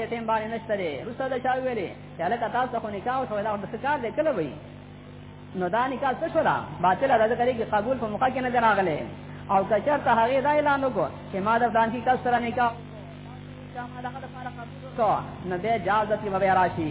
دې ټیم باندې نشته دی روسه دا چا ویلې چې لکه تاسو خو نکاح شو دا د کار دی کله وي نو دا نکاح څه شو دا باطل ده ځکه چې قبول په موقع کې نه دراغله او کچر ته هغه دا اعلان وکړ چې ما د ځان کې کس سره نکاح نو بیا جاز د تیمه بیا راشي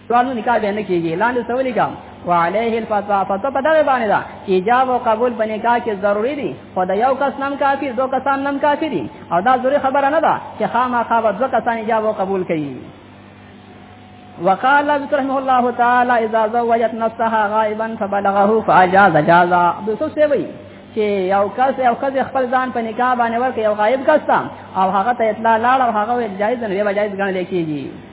قانون نکاح به نه کیږي لاندې سوالي کوم وعليه الفتوا فتوا په دغه باندې دا ایجاب او قبول په نکاح کې ضروری دي خو دا یو کس نام کافي دو کسان نام کافي دي او دا ضروري خبره نه ده چې خامخا به دو کسان ایجاب او قبول کوي وقال ابن رحمه الله تعالى اذا زوجت نفسها غائبا فبلغه فاجاز جازا دوسو سی وی چې یو کس یو کس خپل ځان په نکاح باندې ورکړي یو غائب کس او هغه ته اطلاع لاړ او هغه جایز نه وی جایز ګڼل کیږي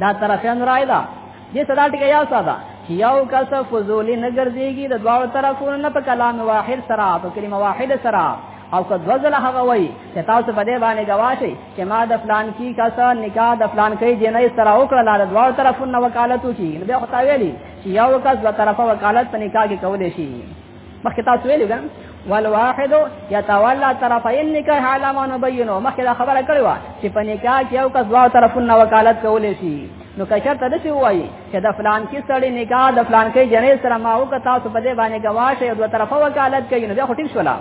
دا طرفین رائے دا دې صدا ټکی یا ساده چې یو کس فضولی نه ګرځيږي د دواړو طرفونو نه په کلام واحد سره په کلمه واحده سره او که دوزل هغه وای چې تاسو په دې باندې گواهی چې ما د فلان کی کس نکاح د فلان کی جنې سره وکړه لاره دواړو طرفونو وکالت وکړي نو بیا خو تا ویلي چې یو کس د طرفه وکالت په نکاح کې کولې شي مخکې تاسو ویلو ګان والواحد يتولى طرفي النکاح على ما نبينه مخکې دا خبره کړې و چې په نکاح کې یو کس دوا طرفونه وکالت کولې شي نو کشر ته دسی وایي چې د فلان کې سړی نکاح د فلان کې جنې سره ما او که تاسو په دې باندې گواشه یو طرفه وکالت کوي نو دا خټیب شولا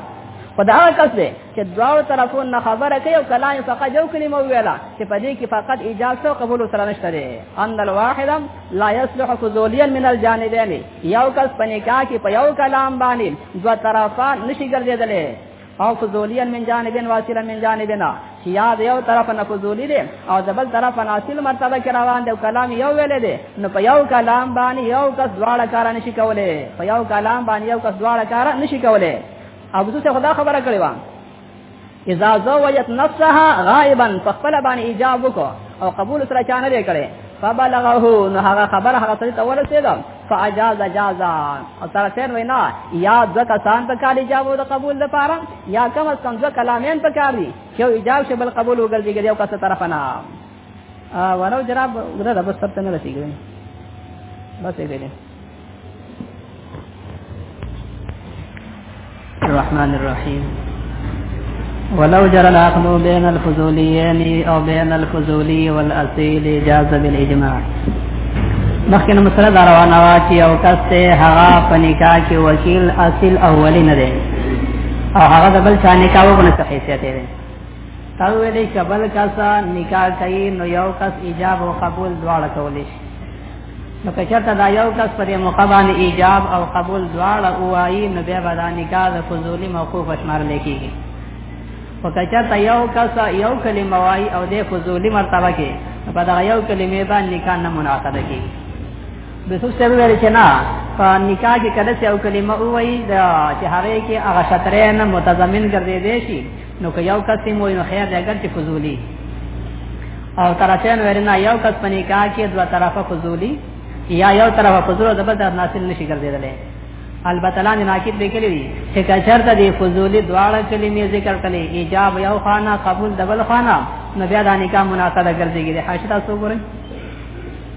په دا کس دی چې دواړو طرفونو نه خبره کوي او کله یې فقط یو کلمه ویلا چې په دې کې فقط اجازه او قبول سره نشته دی ان الواحد لا يصلح فضوليا من الجانبين یو کس په نکاح کې په یو کلام باندې دوه طرفه نشي ګرځېدلې او فضولیا من جانبین واصلا من جانبنا چې یاد یو طرف نه فضولی دی او د بل طرف ناصل مرتبه کې روان دی کلام یو ویل دی نو په یو کلام باندې یو کس دواړه کار نشي کولای په یو کلام باندې یو کس دواړه کار نشي کولای ابو څه خدا خبره کړې و اذا زوجت نفسها غائبا فخپل باندې ایجاب وکړه او قبول سره چانه لري کړي فبلغه نو هغه خبر هغه سره ورسېده فاجاز جازا او تر خیر وینا یا د کسان په کار ایجاب او قبول لپاره یا کم از کم ځکه کلامین په کار دي چې ایجاب شي بل قبول وګرځي یو کس طرف نه ورو جراب غره د بس تر نه رسیدل بس یې الرحمن الرحيم ولو جرى العقل بين الفضوليين او بين الفضولي والاصيل جاز بالاجماع مخکنه مسله دا روانه وا چې او کس ته هغه په نکاح کې وکیل اصل اولی نه دی او هغه د بل چا نکاح وګنه څه حیثیت لري تاسو ویلې کبل کاسا نکاح کوي نو یو کس ایجاب او قبول دواړه کولی شي نو کچرته دا یو کس پر موقع باندې ایجاب او قبول دواړه وایي نو بیا به دا نکاح د فضولی موقوف شمار لیکيږي او کچرته یو کس یو کلمه وایي او د فضولی مرتبه کې په دا یو کلمه باندې نکاح نه منعقد کیږي د څه سره ویل چې نه په نکاح کې کله چې یو کلمه وایي دا چې هغه کې هغه شطرین متضمن ګرځي دي شي نو که یو کس یې موي نو خیر دی اګر چې فضولي او طرفین ورنا یو کس په نکاح کې دوه طرفه فضولي یا یو طرفه فضول د بل طرف ناصل نشي ګرځیدلی البته لاندې ناقید به کړی وي چې کچرته دی فضولي دواړه کلمې ذکر کړي ایجاب یو خانه قبول دبل خانه نو بیا د نکاح مناسبه ګرځيږي حاشیه تاسو ګورئ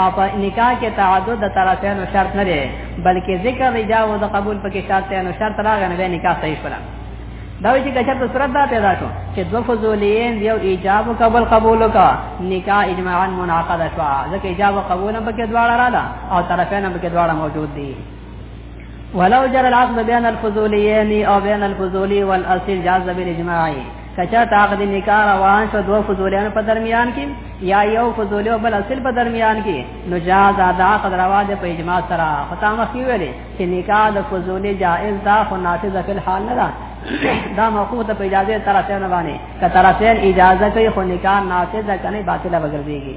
او په نکاح کې تعدد د طرفینو شرط نه دی بلکې ذکر رجا او د قبول پکې شرط دی نو شرط راغی نو نکاح صحیح شول دا وی چې کچر ته صورت دا پیدا شو چې دو فضولین یو ایجاب او قبول قبول کا نکاح اجماعا منعقد شو ځکه ایجاب او قبول هم پکې دواړه رااله او طرفین هم پکې دواړه موجود دي ولو جر العقد بین الفضولین او بین الفضولی والاصل جاز بالاجماعی کچا تاغ دی نکاح روان شو دو فضولیان په درمیان کې یا یو فضولیو بل اصل په درمیان کې نو جاز ادا قد روا ده په اجماع سره خطا مخی ویلې چې نکاح د فضولی جائز ده خو نافذ فی الحال نه ده دا موقوف ته په اجازه طرفین باندې که طرفین اجازه کوي خو نکاح نافذ کنه باطله وګرځيږي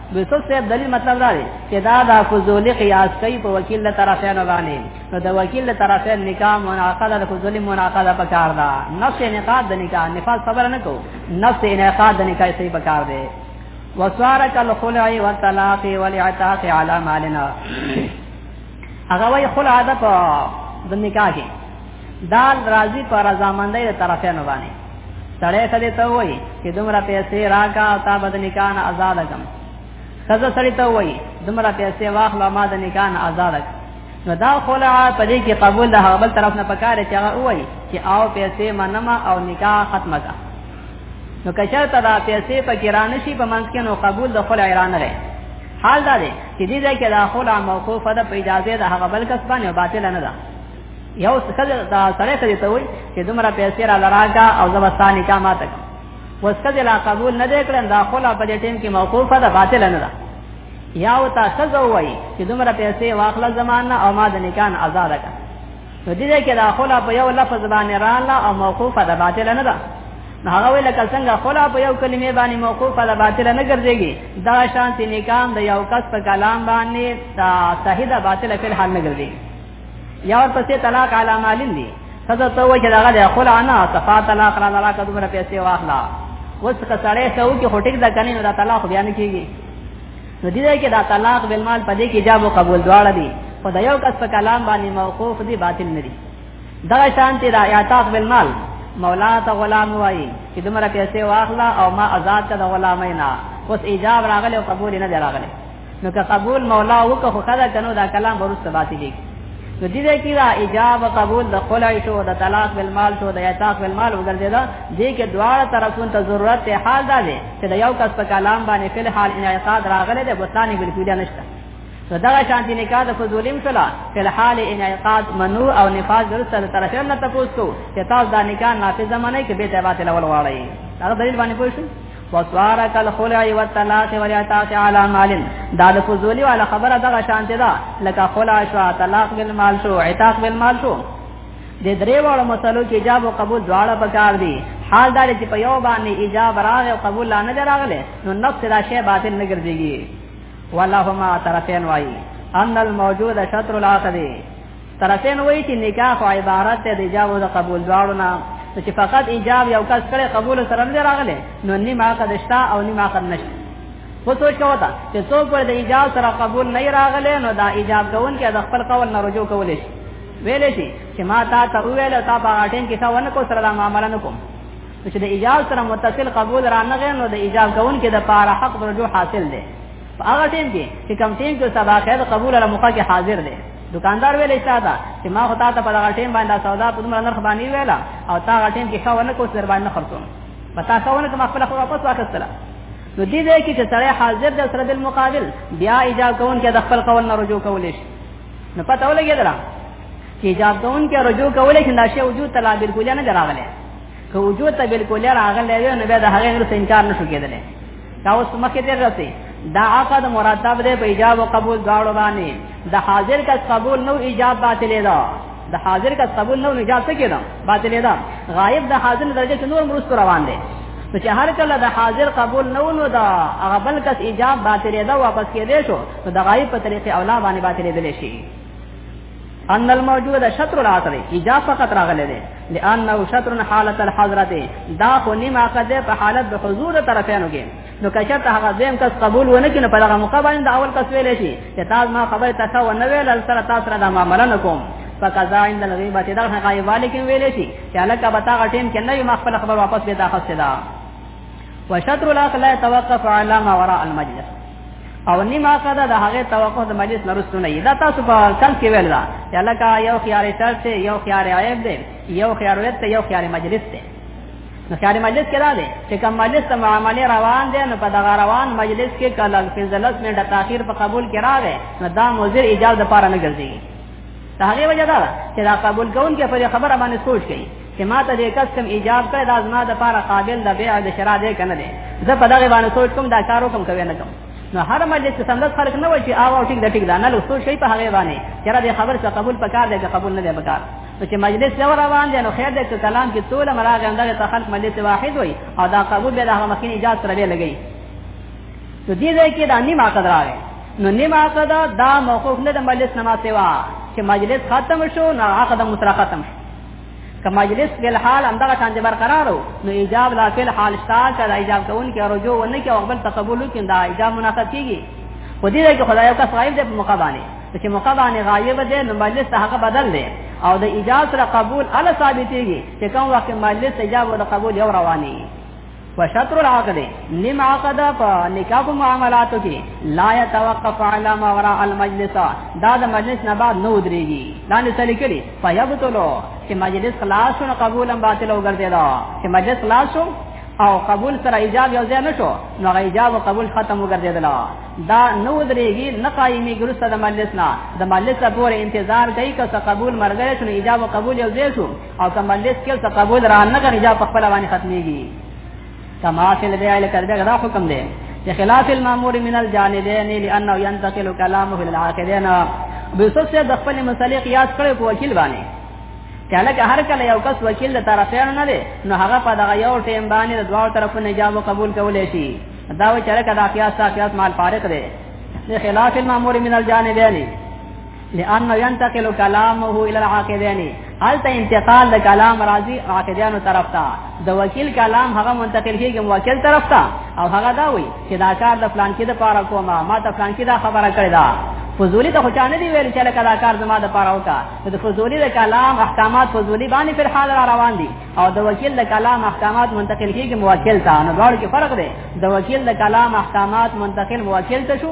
یوسف صاحب دلی مطلب دا دی چې دا د فضولی قیاس کوي په وکیل له طرفین باندې نو د وکیل له طرفین نکاح مناقضه د فضولی مناقضه پکار ده نفس انعقاد د نکاح نفاذ خبر نه کو نفس انعقاد د نکاح صحیح پکار ده وسوارک الخلع والطلاق والعتاق علی مالنا هغه وی خلع د نکاح کې دال راضی پر رضامندۍ طرفین باندې سړی ته دې ته وایي چې دومره پیسې راکا او تا به د نکاح نه آزاد کم ښځه سړی ته وایي دومره پیسې واخله ما د نکاح نه آزاد کم نو دا خلع په دې کې قبول د هغه بل طرف نه پکاره چې هغه وایي چې او پیسې منم او نکاح ختمه کا نو کشر ته دا پیسې په ګران شي په منځ کې نو قبول د خلع ایران لري حال دا دی چې دې ځای کې دا خلع موقوفه ده په اجازه د هغه بل کس باندې باطل نه ده یو څکل دا سره کړی ته وای چې دومره پیسې را لراګه او زبستانی کا ماته وسکد لا قبول نه دکړن دا خلا په دې ټیم کې موقوفه ده باطل نه ده یا او تا سزا وای چې دومره پیسې واخله زمانہ او ما د نکان آزاد کا نو دې کې دا خلا په یو لفظ باندې رااله او موقوفه ده باطل نه ده نو هغه ویل کله څنګه خلا په یو کلمې باندې موقوفه ده باطل نه ګرځيږي دا شانتي نکام د یو کس په کلام باندې صحیح ده باطل په حال نه ګرځيږي یا ورپسې طلاق علی مالین دی خزه ته وای چې داغه د خپل انا صفا طلاق را طلاق دومره پیسې واخلا وڅ کسړې سو کې هټیک دا کنه دا طلاق بیان کیږي نو دې کې دا طلاق بل مال پدې کې جواب قبول دواړه دي خو دا یو کس په کلام باندې موقوف دي باطل نه دي دا شانتی دا اعتاق بل مال مولا ته غلام وای چې دومره پیسې واخلا او ما آزاد کړه غلامای نه اوس ایجاب راغله او قبول نه دی راغله نو که قبول مولا وکړه خو خدا کنو دا کلام ورسته باطل دي نو دې دې کې دا ایجاب قبول د خلع شو د طلاق بل مال شو د یتاق بل مال وګرځي دا دې کې دواړه طرفونو ته ضرورت ته حال دا دي چې د یو کس په کلام باندې فل حال انعقاد راغله ده بوتانی بالکل نشته نو دا شانتی نکاح د فضولیم شلا فل حال انعقاد منو او نفاذ درسته د طرفین نه تاسو ته تاسو دا نکاح نافذ منه کې به ته باطل ول واړی دا دلیل باندې پوښتنه وسوارک الخلع والطلاق والاعتاق على مال دا د فضولی والا خبره دغه شانته ده لکه خلع شو طلاق بالمال شو عتاق بالمال شو د درې واړو مسلو کې ایجاب او قبول دواړه پکار دي حال دا چې په یو باندې ایجاب راغی او قبول نه دراغله نو نفس دا شی باطل نه ګرځيږي ولهما طرفین وای ان الموجود شطر الاخر طرفین وایي چې نکاح خو عبارت دی د ایجاب او د قبول دواړو نه نو چې فقط ایجاب یو کس کړي قبول سره نه راغله نو نیمه عقد شته او نیمه عقد نشته خو سوچ کوو تا چې څوک پر د ایجاب سره قبول نه راغله نو دا ایجاب کوون کې د خپل قول نه رجوع کولای شي ویلې شي چې ما تا ته ویل تا په اټین کې څه ونه کو سره معاملې نه کوم چې د ایجاب سره متصل قبول را نه غنو د ایجاب کوون کې د پاره حق رجوع حاصل دی هغه ټیم کې چې کم ټیم کې سبا خیر قبول را مخه کې حاضر دی دکاندار ویلې ساده چې ما خو تاسو په دغه ټیم باندې سودا په دومره نرخ باندې ویلا او تا هغه ټیم کې ښه ونه کوس در باندې خرڅوم په تاسو ونه کوم خپل خو واپس واخستله نو دې دې کې چې سړی حاضر د سره د مقابل بیا ایجاب کون کې د خپل قول نه رجوع کولې شي نو پته ولګی درا چې ایجاب کون کې رجوع کولې شي نشه وجود تلا بالکل نه دراغله که وجود ته بالکل راغله نو بیا د هغه غیر انکار نشو کېدلی دا اوس مخکې تر رسي دا عقد مرتب دی په ایجاب او قبول دواړو باندې د حاضر کا قبول نو ایجاب باطلې ده د حاضر کا قبول نو ایجاب څه کېده باطلې ده غایب د حاضر درجه کې نور مرست روان دي نو چې هر کله د حاضر قبول نو نو دا هغه بل کس ایجاب باطلې ده واپس کېدې شو نو د غایب په طریقې اولا باندې باطلې دي شي ان الموجود شطر العصر ایجا فقط راغله ده لانه شطر حالت الحضرت دا خو نیمه قده په حالت د حضور طرفینو کې نو کچته هغه دیم کس قبول ونه کینو په هغه موقع باندې اول کس ویل شي چې تاسو ما خبره تاسو و نه ویل سره تاسو را د معاملې نه کوم فقضا عند الغیبه دا هغه غیباله کې ویل شي چې الکه بتا غټین کې نه ما خپل خبر واپس به دا خسته دا وشطر الاخ لا يتوقف على ما وراء المجلس او نیمه قدا د هغه توقع د مجلس نرسته نه دا تاسو په کل کې ویل دا یلکه یو خيار شر ته یو خيار عیب دی یو خيار وت یو خيار مجلس دی نو خيار مجلس کې دا دی چې کوم مجلس ته معاملې روان دي نو په دغه روان مجلس کې کله فزلت نه د تاخير په قبول کې راغی نو دا مزر اجازه لپاره نه ګرځي دا هغه وجه ده چې دا قبول کوونکې په خبره باندې سوچ کوي چې ما ته دې کس کوم ایجاب کړی دا زما د پاره قابل د بیع د شرا دی کنه دی زه په دغه باندې سوچ کوم دا کار وکم کوي نه کوم نو هر مجلس کې سندس خلق نه وای چې آو او ټیک د ټیک دا نه لوستو شي په هغه باندې چې را دې خبر څه قبول پکار دی که قبول نه دی پکار نو چې مجلس یو روان دی نو خیر دې چې کلام کې ټول مراغ اندر ته خلق مجلس واحد وای او دا قبول به د هغه مخکې اجازه سره لګي نو دې ځای کې دا نیمه قدر راغی نو نیمه قدر دا موقوف نه د مجلس نما سیوا چې مجلس ختم شو نه عقد مترختم شو که مجلس فی الحال همدغه شان دی برقرار نو ایجاب لا فی الحال شتا چې دا ایجاب کون کې رجوع ونه کې او خپل تقبل کې دا ایجاب مناسب کیږي په دې کې خدای کا صاحب دې په موقع باندې چې موقع باندې غایب دې نو مجلس ته هغه بدل دی او د ایجاب سره قبول ال ثابتېږي چې کوم وخت مجلس ایجاب او قبول یو رواني وشطر العقد نیم عقد په نکاح په معاملاتو کې لا يتوقف على ما وراء المجلس دا د مجلس نه بعد نو دريږي دا نه سړي کړي فيبتلو چې مجلس خلاص شو قبول هم باطل وګرځي دا چې مجلس خلاص شو او قبول سره ایجاب یو ځای نشو نو هغه ایجاب او قبول ختم وګرځیدل دا نو درېږي نه قایمي ګرسته د مجلس نه د مجلس پورې انتظار کوي که قبول مرګ شنو ایجاب او قبول یو ځای شو او کوم لیس کې ته قبول را نه غني جا په خپل باندې ختميږي کما فی البیع لکه دا حکم دی چې خلاف المامور من الجانبین لانه ينتقل كلامه الى العاقدين بسوس د خپل مسلې قیاس کړي په وکیل باندې کله که هر کله یو کس وکیل د طرفین نه دی نو هغه په دغه یو ټیم باندې د دواو طرفو نه جواب قبول کولای شي دا و چې هر کله قیاس قیاس مال فارق دی خلاف المامور من الجانبین لانه ينتقل كلامه الى العاقدين الته انتقال د کلام راځي عاقدانو طرف ته د وکیل کلام هغه منتقل کیږي وکیل طرف ته او هغه دا وایي چې دا کار د فلان کې د پاره کومه ما ته فلان کې دا خبره کړې ده فضولی ته خو چانه دی ویل چې لکه دا کار زما د پاره وکا د فضولی د کلام احکامات فضولی باندې پر حال را روان دي او د وکیل د کلام احکامات منتقل کیږي موکل ته نو ډول کې فرق دی د وکیل د کلام احکامات منتقل موکل ته شو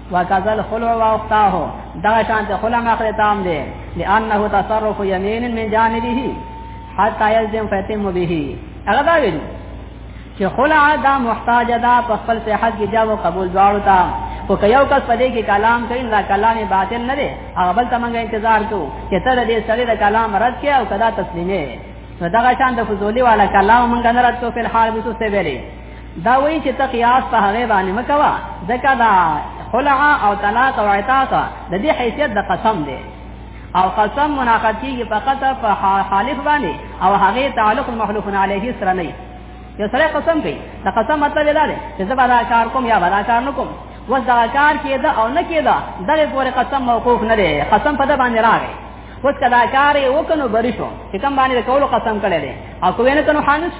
وکذل خلو واختاه هو دا شانت خلا مخره تام دی لانه تصرف یمین من جانبه حتا یلزم فتم به هغه دا ویل چې خلا دا محتاج دا په خپل صحت کې جواب قبول دواړو تا او که یو کس پدې کې کلام کوي دا کلام باطل نه دی هغه بل تمنګ انتظار کو چې تر دې سړي دا کلام رد کړي او کدا تسلیمه نو دا شان د فضولی والا کلام مونږ نه رد کو په حال وسو سه ویلي دا وایي چې ته قیاس په هغه باندې مکوا ځکه دا خلع او طلاق او عتاق د دې حیثیت د قسم دی او قسم مناقض کیږي فقط په حالف باندې او هغه تعلق المخلوف علیه سره نه یو سره قسم کوي دا قسم مطلب دا دی چې زه به کار کوم یا به کار نه کوم وس دا کار کېده او نه کېده دغه پورې قسم موقوف نه دی قسم په دې باندې راغی وس کدا کار یې وکنو بری شو چې کوم باندې کولو قسم کړی دی او کوی نه کنو حانس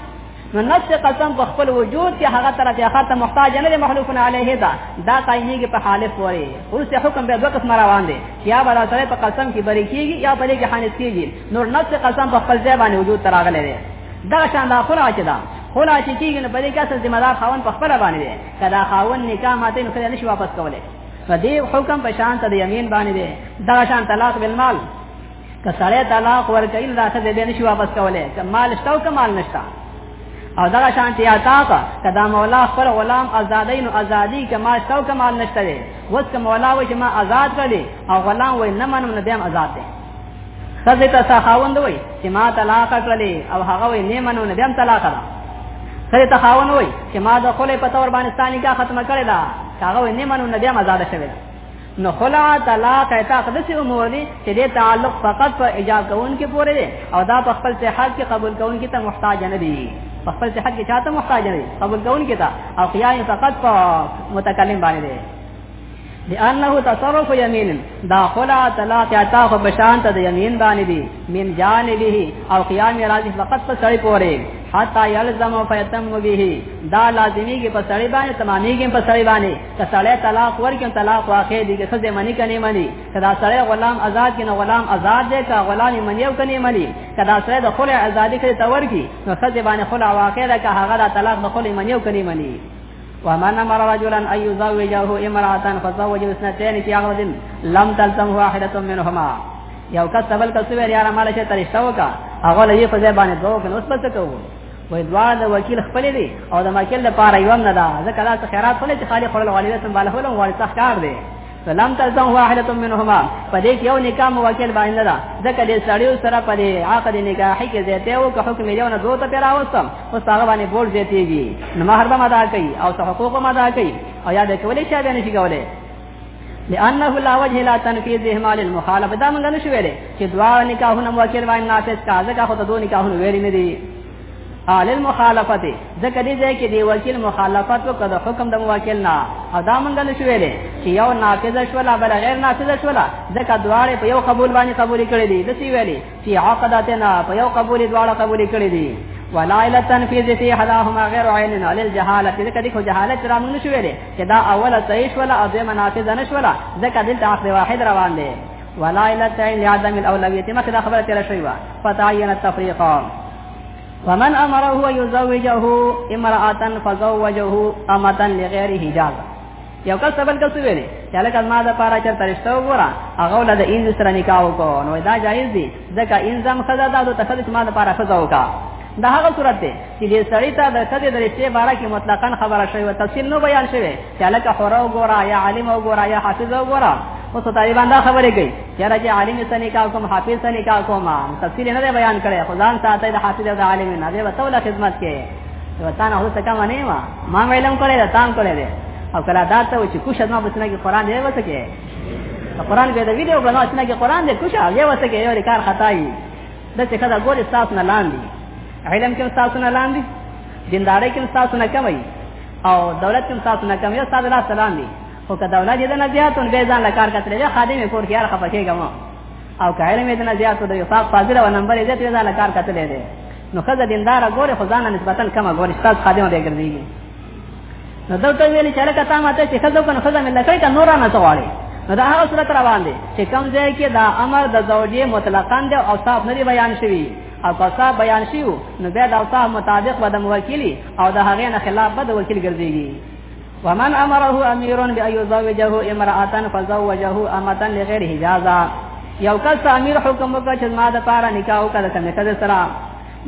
نو نفس قسم په خپل وجود کې هغه طرف یا خاطر محتاج نه دی مخلوق علیه دا دا قایمیږي په حالف وری ورسته حکم به دوه قسم روان دي یا بل سره په قسم کې بری کیږي یا په دې کې حانث کیږي نو نفس قسم په خپل ځای باندې وجود تراغله دی دا شان دا خلا چې دا خلا چې کیږي نو په دې کې اصل ذمہ دار خاون په خپل باندې دی کدا خاون نکاح ماته نو کله نشي واپس کولای فدی حکم په شان ته د یمین باندې دی دا شان طلاق بالمال که سړی طلاق ورکړي نو دا څه به نشي واپس کولای که مال شته او که مال نشته او دا شانتی عطا کا کدا مولا خپل غلام آزادای نو آزادی که مال شته او که مال نشته دی وس که مولا وای چې ما آزاد کړي او غلام وای نه منم نه بهم آزاد دی خزه ته سخاوند وای چې ما طلاق کړي او هغه وای نه منم نه بهم طلاق کړه خزه ته خاوند وای چې ما د خپل په تور باندې ستانی کا ختم کړي دا هغه وای نه منم نه بهم آزاد شوی نو خلع طلاق ایتاق دسی امور دی چې دې تعلق فقط په ایجاب کون کې پورې دی او دا په خپل صحت کې قبول کون کې ته محتاج نه دی په خپل صحت کې چاته محتاج نه دی قبول کون کې ته او قیام فقط په متکلم باندې دی لانه تصرف یمین دا خلع طلاق ایتاق بشان ته یمین باندې دی من جانبه او قیام راځي فقط په سړی پورې حتا یلزم فیتم به دا لازمی کې په سړی باندې تمامی کې په سړی باندې که سړی طلاق ورکړي طلاق واقع دي که خزه منی کني منی کدا سړی غلام آزاد کنه غلام آزاد دی که غلام منی او کني منی کدا سړی د خلع آزادی کړي تور کی نو خزه باندې خلع واقع ده که هغه د طلاق د خلع منی او کني منی ومن امر رجلا ان يزوجه امراه فزوج اثنتين في عقد لم تلزم واحده منهما یو کس بل کس ویل یاره مال شه ترشته وکا هغه لې په ځای باندې دوه کنه اوس پڅ کوو وای دوا د وکیل خپل دی او د ماکل لپاره یو نه دا ځکه دا خیرات خپل چې خالق خپل والي سم بالا خپل والي تخ کار دی فلم تزم واحده منهما پدې کې یو نکاح موکل باندې دا ځکه دې سړیو سره پدې عقد نکاح کې زیته او که حکم یې نه دوه ته راوستم او هغه باندې بول زیتېږي نو مہر به مدا کوي او حقوق مدا کوي او یاد کولې چې باندې شي کولې لانه لا وجه لا تنفيذ اهمال المخالفه دا موږ نشو ویلې چې دوا نکاحونه موکل وای نافذ کا ځکه خو ته دوه نکاحونه ویلې نه دي آل المخالفت ځکه دې ځای کې دی وکیل مخالفت وکړه حکم د موکل نه او دا موږ نشو ویلې چې یو نافذ شولا بل غیر نافذ شولا ځکه دواړه په یو قبول باندې قبول کړي دي د سی ویلې فی عقدتنا په یو قبول دواړه قبول کړی دی ولا اله تنفیذ فی حداهما غیر عین علی الجهاله دې کدی خو جهالت را مونږ شو ویلې چې دا اوله صحیح ولا او دې منافذ نه شو ولا ځکه دلته عقد واحد روان دی ولا اله تعین لعدم الاولویت مخه دا خبره تیر شوی و فتعین التفریق ومن امره يزوجه امراه فزوجه امه لغير حجاب یو کس بل کس ویلې چې لکه ما د پاره چر ترشته وره هغه ول د انځ سره نکاح وکړو نو دا جایز دي ځکه انځم خدا دا د تخلص ما د پاره خزا وکا دا هغه صورت دی چې د سړی ته د کده د رشته باره کې مطلقاً خبره شوی او تفصیل نو بیان شوی چې لکه خورا وګوره یا عالم وګوره یا حافظ وګوره اوس طالبان دا خبره کوي چې راځي عالم سره نکاح کوم حافظ سره نکاح کوم تفصیل نه بیان کړي خدان ساته د حافظ او عالم نه دی وتوله خدمت کوي وطن هو څه کم نه ما ما ویلم کولې دا تام کولې دې او کله دا ته چې کوشش ما بسنه کې قران دی وسکه قران به دا ویډیو بنا چې نه کې قران دې کوشش یې وسکه یو کار خدای د څه کدا ګورې تاسو نه لاندې علم کې تاسو نه لاندې دینداري کې تاسو نه کمای او دولت کې تاسو نه کمای استاد الله سلام دی خو که دولت دې نه زیاتون به ځان لکار کتلې خادم کور کې هر خپکه ګمو او که علم دې نه زیاتو د یوسف فاضل او نمبر دې ته ځاله کار کتلې دې نو خزه دیندار ګوره خو ځان نسبتا کم ګوره استاد خادم دې ګرځيږي نو دلته ویلي چې لکه تا ماته چې خزه کنه خزه مې لکه ته نور نه سوالي نو دا هغه صورت روان دي چې کوم ځای کې دا امر د زوجې مطلقاً دی او صاحب نه بیان شوی او قصا بیان شیو نو بیا د اوصاف مطابق به د موکلی او د هغې نه خلاف به د وکیل ګرځيږي ومن امره امیر بان یزوجه امراه فزوجه امه لغیر اجازه یو کس امیر حکم وکړ چې ما د پاره نکاح وکړه کومه کده سره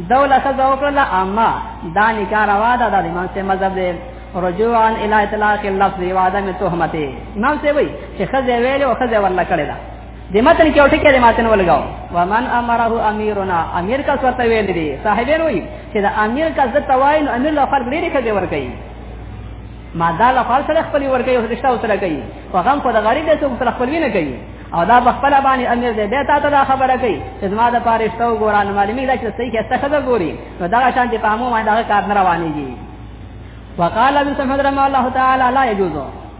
دوله خزا وکړه اما دا نکاح روا ده د امام سے مذهب دی رجوعا الى اطلاق اللفظ و عدم تهمته امام سے وی چې خزا ویل او خزا ورلا کړی دا د متن کې اوټه کې د متن ولګاو ومن امره امیرنا امیر کا سوته ویل دي صاحبین وی چې دا امیر کا زته وای نو امیر له فرق لري کړي ور کوي ما دا لا فال سره خپل ورګي او رښتا سره کوي په غم په غریب دې څوک سره خپل وینه کوي او دا بخپل باندې امیر دې به تا ته دا خبره کوي چې زما د پارشتو ګوران معلومی دا چې صحیح کېسته خبره ګوري نو دا شان دې پامو باندې دا کار نه روانيږي وقال ابن سمدر الله تعالی لا يجوز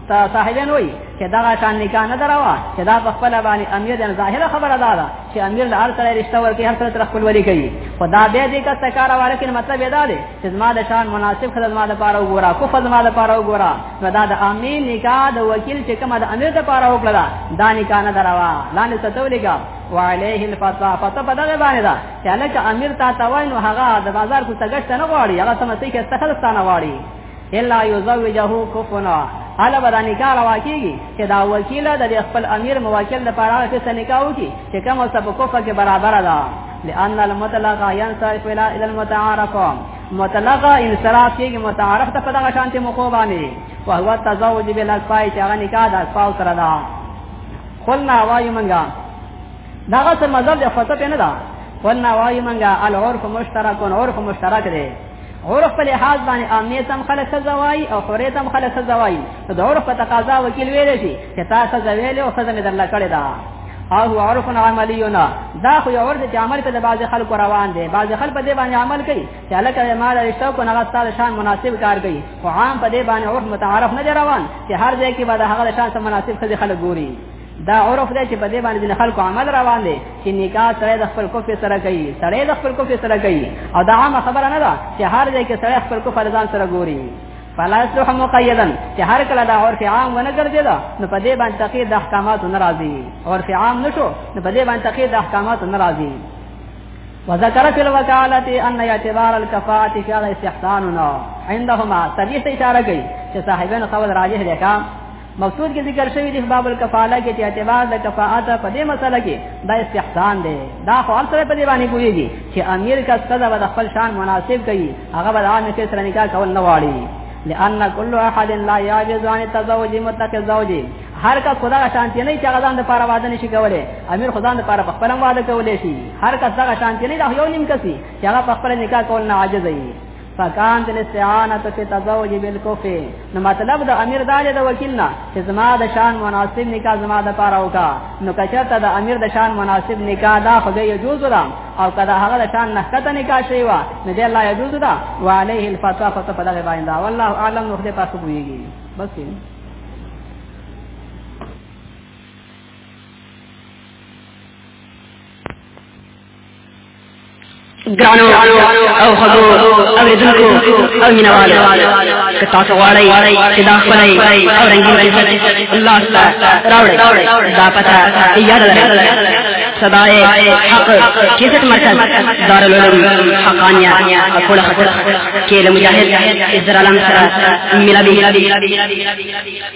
تا صاحبین وای چې دا شان نکاح نه دراوا چې دا په خپل باندې امیر د ظاهره خبره ده دا چې امیر له هر سره رشتہ ورکی هر سره خپل ولی کوي خدا به دې کا تکاره واره کې مطلب دا دی چې زما د شان مناسب خدمت ما د پاره وګورا کو خدمت ما د پاره وګورا نو دا د امین نکاح د وکیل چې کوم د امیر د پاره وکړه دا نکاح نه دراوا لاندې ستولېګا وعليه الفتوى فتوى په دغه باندې دا چې لکه امیر تا توای نو هغه د بازار کو تګشت نه غواړي هغه سمته کې استخدام نه غواړي الا یزوجه کفنا حالا به دا نکاح روا کیږي چې دا وکیل د خپل امیر موکل د پاره کې څه نکاح وکړي چې کوم څه په کوفه کې برابر ده لئن المطلق ينصرف الى الى المتعارف مطلق انصراف کیږي متعارف ته په دغه شان ته مخو باندې او هو تزوج بلا پای چې هغه نکاح د اسپاو سره ده قلنا وایو منګه داغه څه مذهب د خطه نه ده قلنا وایو منګه العرف مشترک عرف مشترک دی عرف په لحاظ باندې امنیت هم خلک سزا وایي او حریت هم خلک سزا وایي د عرف په تقاضا وکیل ویل شي چې تا سزا ویلې او سزا مې درلا کړې ده او هو عرف عملیونه دا خو یو ورته چې عمل په بعض خلکو روان دي بعض خلک په دې باندې عمل کوي چې لکه مال رشتہ کو نه ستاسو شان مناسب کار کوي او عام په دې باندې عرف متعارف نه روان چې هر ځای کې به د هغه شان سره مناسب خلک ګوري دا عرف دی چې په دې باندې د خلکو عمل روان دی چې نکاح سره د خپل کوفه سره کوي سره د خپل کوفه سره کوي او دا عامه خبره نه ده چې هر ځای کې سره خپل کوفه ځان سره ګوري فلا يصلح مقيدا چې هر کله دا عرف عام ونه ګرځي دا نو په دې باندې تقید د احکامات ناراضي عرف عام نشو نو په دې باندې تقید د احکامات ناراضي وذكر في الوكالة أن اعتبار الكفاءة في هذا استحساننا عندهما تبيح اشاره کوي چې صاحبین قول راجح دی مقصود کې ذکر شوی دی باب الکفاله کې چې اعتبار د کفاءت په دې مسله کې دا استحسان دی دا خو اصل په دې باندې کویږي چې امیر کا صدا به خپل شان مناسب کوي هغه به عام کې سره نکاح کول نه واړي لأن كل أحد لا يعجز عن التزوج متق الزوج هر کا خدا شانتی نه چې غزان د پاره واده نشي کولای امیر خدان د پاره خپل واده کولای شي هر کا څنګه شانتی نه دا یو نیم کسي چې هغه خپل نکاح کول نه عاجز وي فکان د استعانه ته تزوج بالکفه نو مطلب د امیر داله د وکیل نه چې زما د شان مناسب نکاح زما د پاره وکا نو کچته د امیر د شان مناسب نکاح دا خو یې جوز را او کدا هغه د شان نحکته نکاح شوی و نو دې الله یجوز دا وعليه الفتوا فتوا په دغه باندې والله اعلم نو خدای پاسو بوېږي بس یې ګرانو او خبو او ردونکو او مینوالو که تاسو غواړئ چې دا خپلې او رنګین رنګین الله سره راوړئ دا پته یاد لرئ صدای حق کیسټ مرکز دارالعلوم حقانیه اکوړه خطر کې له مجاهد عزت العالم سره ملاوي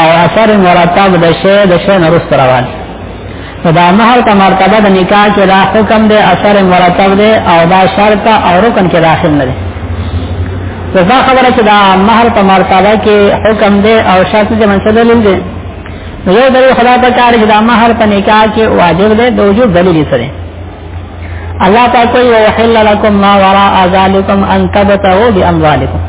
او اثر مرتب د شی د شی نرست روان دا مہر کا مرتبه د نکاح کې دا حکم دی اثر مرتب دی او دا شرط او رکن کې داخل نه دی دا خبره چې دا مہر په مرتبه کې حکم دی او شرط د منصب دلیل دی یو دلیل خدا په کار چې دا مہر په نکاح کې واجب دی د وجوب دلیل سره الله پاک وی وحل لكم ما وراء ذلكم ان تبتغوا باموالكم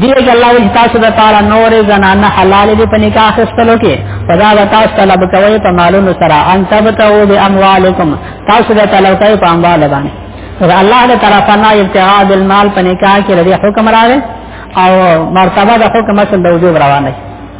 دیو چې الله وی تاسو د تعالی نور زنانه حلال دي په نکاح خستلو کې فدا وتا طلب کوي په مالونو سره ان تبتغوا باموالكم تاسو د طلب کوي په اموال باندې دا الله د طرفنا ابتغاء بالمال په نکاح کې لري حکم راغی او مرتبه د حکم اصل د وجوب روانه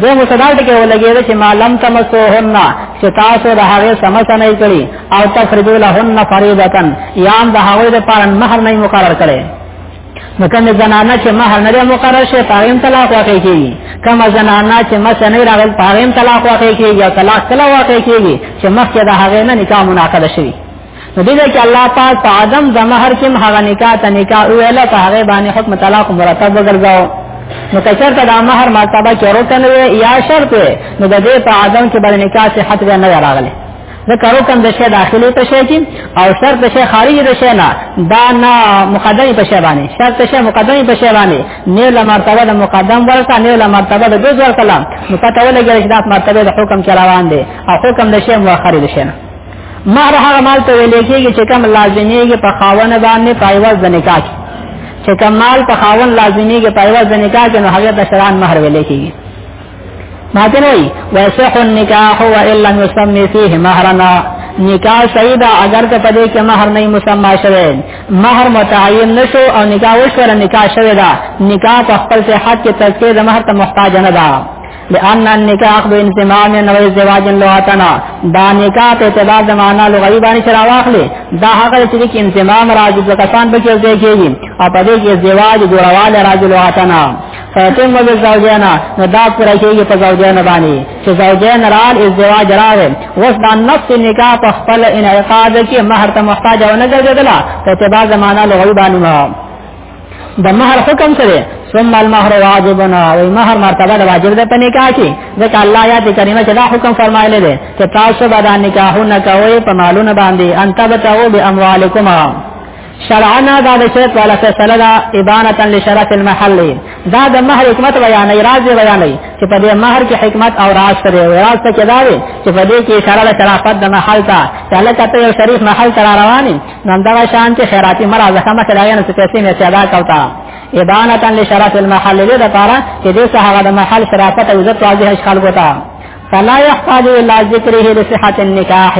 زه مصدر ټکی ولګېده چې معلم تمسوهن چې تاسو د هغه سمس نه کړی او تفرجو لهن فریضتن یام د هغه د پاره مہر نه مقرر کړي نو کوم زنانه چې مہر نه مقرر شي پایم طلاق واقع کیږي کوم زنانه چې مس نه راغل پایم طلاق واقع کیږي او طلاق کله واقع کیږي چې مخکې د هغه نه نکاح منعقد شي نو دې ځکه الله پاک په آدم د مہر کې هغه نکاح ته نکاح ویل په هغه باندې حکم طلاق مرتب وګرځاو نو کچر ته د مہر مرتبه کې رکن وي یا شرط وي نو د دې په آدم کې بل نکاح صحت به نه راغله د کرو کم د شی داخلي په شی کې او شرط شی خارجي د شی نه دا نه مقدمه په شی باندې شرط شی مقدمه په شی باندې نه له مرتبه د مقدم ورته نه له مرتبه د جز ورته نو پته ولګی چې دا مرتبه د حکم کې روان دي او حکم د شی مؤخر دي شی نه مہر هغه مال ته ویل کېږي چې کم لازميږي په خاون باندې پایواز د نکاح چې کم مال په خاون لازميږي پایواز د نکاح کې نو هغه د شران مہر ویل کېږي ماته نه وي ويصح النکاح والا يسمي فيه مهرنا نکاح صحیح دا اگر ته پدې کې مہر نه مسما شوه مہر متعین نشو او نکاح وشوره نکاح شوه دا نکاح په خپل صحت کې تذکر د مہر ته محتاج نه ده لأن النکاح به انتمام نه وي زواج لغتنا دا نکاح ته اعتبار د معنا لغوي باندې سره واخلې دا هغه چې کې انتمام راځي د کسان په کې ځای کېږي او په دې کې زواج جوړواله راځي لغتنا فاتم به زوجانا نو دا پر کېږي په زوجانا باندې چې زوجان رال ازدواج راوي اوس دا نفس نکاح په خپل انعقاد کې مہر ته محتاج او نه ګرځیدله ته اعتبار د معنا لغوي باندې د مہر حکم سره ثم المہر واجب نه وي مہر مرتبه د واجب ده په نکاح کې ځکه الله آیات کریمه چې دا حکم فرمایلی دی چې تاسو به دا نکاح نه کوئ په مالونو باندې انت بتاو به اموالکم شرعنا دا د شرط والا فیصله دا ابانتا لشرف المحل دا د مہر حکمت بیانې راز بیانې چې په دې مہر کې حکمت او راز سره وي راز ته کېداري چې په دې کې اشاره د شرافت د محل ته چې لکه ته یو شریف محل تر رواني نن دا شان چې خیراتي مرا زخه مخه دا نه څه پیسې مې ادا کوتا ابانه تن لشرف المحل له لپاره چې دې څه هغه د محل شرافت او عزت واضح اشغال کوتا فلا يحتاج الى ذکره لصحه النکاح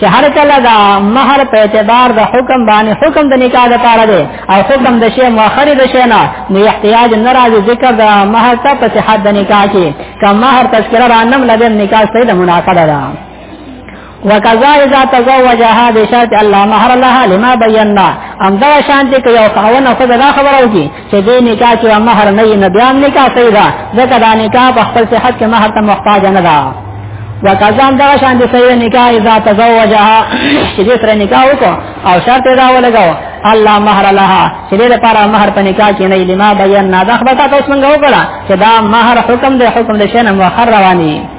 چې هر کله دا مہر په اعتبار د حکم باندې حکم د نکاح لپاره دی او حکم د شی مؤخر د شی نه نو احتیاج نه راځي ذکر د مہر ته په صحت د نکاح کې کما مہر تذکرہ رانم لدم نکاح سره مناقضه ده وکذا اذا تزوجها بشرط الله مہر لها لما بینا ام دا شان دې کوي او خاون خو دا خبره وږي چې دې نکاح کې مہر نه نه بیان نکاح صحیح ده ځکه دا نکاح په خپل صحت کې مہر ته محتاج نه ده وکذا دا شان دې صحیح نکاح اذا تزوجها چې دې سره نکاح وکړو او شرط دا ولګاو الله مہر لها چې دې لپاره مہر په نکاح کې نه لما بینا دا خبره تاسو څنګه وکړه چې دا مہر حکم دې حکم دې شنه مؤخر رواني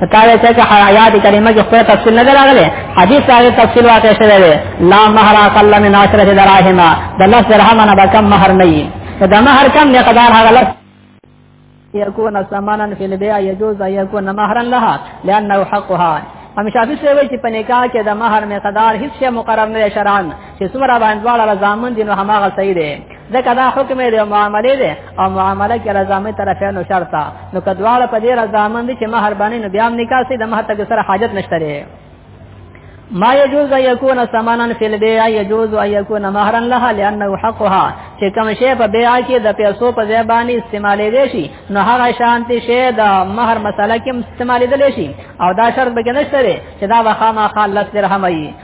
فتاوی ته که حیات کریمه کې خپل تفصیل نه دراغله حدیث هغه تفصیل واقع شوی دی لا مہر اقل من عشرة دراهم د لس درهم نه به کم مہر نه وي دا مہر کم نه قدر هغه لس يكون ثمنا في البيع يجوز ان يكون مهرا لها لانه حقها هم شافعي سره وایي چې په نکاح کې د مہر مقدار هیڅ شی مقرر نه شرعاً چې څومره باندې واړه ځامن دي نو هماغه صحیح دی ځکه دا حکم دی او معامله دی او معامله کې رضامند طرفین او شرط نو کدواړه په دې رضامند چې مہر باندې نو بیا هم نکاح سي د مہر تک سره حاجت نشته دی ما يجوز ان يكون ثمنا في البيع يجوز ان يكون مهرا لها لانه حقها چې کوم شی په بیع کې د پیسو په ځای باندې استعمالې دي شي نو هغه شانتي شی د مہر مسله کې استعمالې دي شي او دا شرط به کې نشته چې دا وخامه خالص درهم وي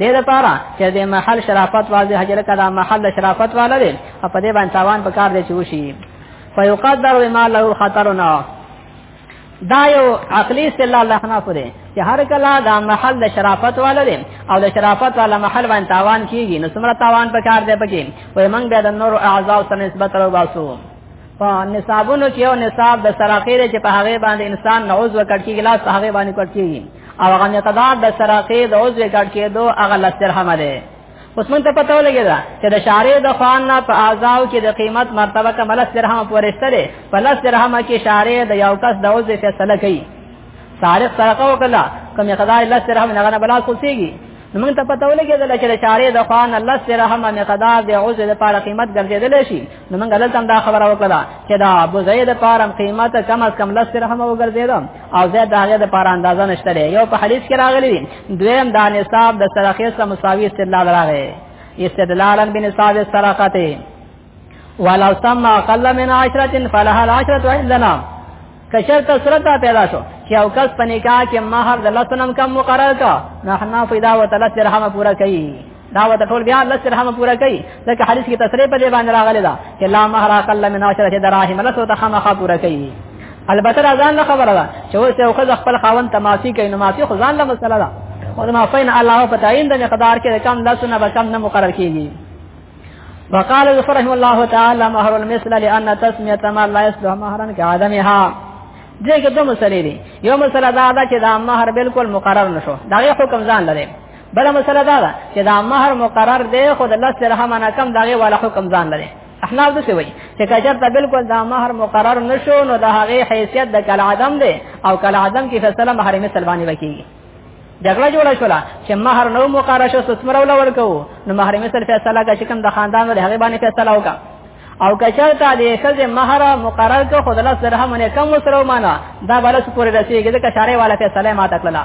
دې لپاره چې د محل شرافت واځي حجره کدا محل شرافت والا دی په دې باندې تاوان په کار دی چې وشي فیقدر ما له خطرنا دا یو عقلی استدلال الله خنا پرې چې هر کله دا محل د شرافت والا دی او د شرافت والا محل باندې تاوان کیږي نو څومره تاوان په کار دی پکې وای موږ به د نور اعضاء سره نسبت راو باسو په نصابونو کې یو نصاب د سراقې چې په هغه باندې انسان نعوذ وکړ کیږي لاس هغه باندې کړ کیږي او هغه مقدار د سراقې د عضو ګډ کېدو هغه لس درهم دی اوس مونږ ته پته ولګی دا چې د شارې د خوان نه په اعضاو کې د قیمت مرتبه کم لس درهم پورې شته په لس درهم کې شارې د یو کس د عضو فیصله کوي سارق سرقه وکړه کوم مقدار لس درهم نه غنه بلا کوسيږي موږ ته پته ولګی دا چې شارې د خوان الله سره هم مقدار د عوض د پاره قیمت ګرځیدل شي نو موږ دلته دا خبره وکړه چې دا ابو زید پاره قیمت کم از کم لس سره هم وګرځیدم او زه د هغه د پاره اندازه نشته لري یو په حدیث کې راغلی دی دویم د نصاب د سرخې سره مساوي استدلال راغی استدلالا بنصاب السرقته ولو سمى اقل من عشرة فلها العشرة عندنا کشر کثرت پیدا شو چې او کس په نکاح کې مہر د لسنم کم مقرر کا نه نه پیدا و تلت درهم پورا کوي دا وته ټول بیا لس درهم پورا کوي لکه حدیث کې تصریح په دې باندې راغلی دا چې لا مهر اقل من عشره دراهم لس ته خامخا پورا کوي البته ځان له خبره ده چې اوس یو خځه خپل خاوند ته معافي کوي نو معافي خو ځان له مسله ده او ما فین الله په تعین د مقدار کې کم لسونه به کم نه مقرر کیږي وقال ظفر رحمه الله تعالی مهر المثل لان تسميه ما لا يصلح مهرا كعدمها دې کې دوه مسلې دي یو مسله دا ده چې دا مہر بالکل مقرر نشو دا یو حکم ځان لري بل مسله دا ده چې دا مہر مقرر دی خو د لس درهم نه کم دغه والا حکم ځان لري احناف د څه وایي چې کچر ته بالکل دا مہر مقرر نشو نو د هغه حیثیت د کل عدم دی او کل عدم کې فیصله مہر مثل باندې وکیږي جګړه جوړه شولا چې مہر نو مقرر شو ستمرول ورکو نو مہر مثل فیصله کا شکم د خاندان له هغه باندې فیصله وکړه او کچرتا دې خزه مہر مقرر کو خود الله سره منه کم وسره معنا دا بلس پورې رسیږي ځکه شارې والا فیصله ما تکلا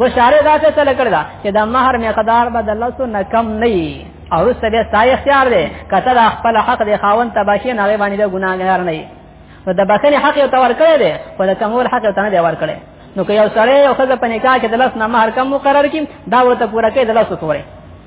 و شارې دا فیصله کړل چې دا مہر مقدار به الله سو نه کم نه او رسته به سای اختیار دی کته دا خپل حق دی خاون تباشی نه باندې د ګناګار نه نو د بخنه حق یو تور کړی دی خو د کمول حق یو تنه دی ور کړی نو که یو سړی یو خزه په نکاح کې د لس نه مہر کم مقرر کړي دا ورته پوره کوي د لس پورې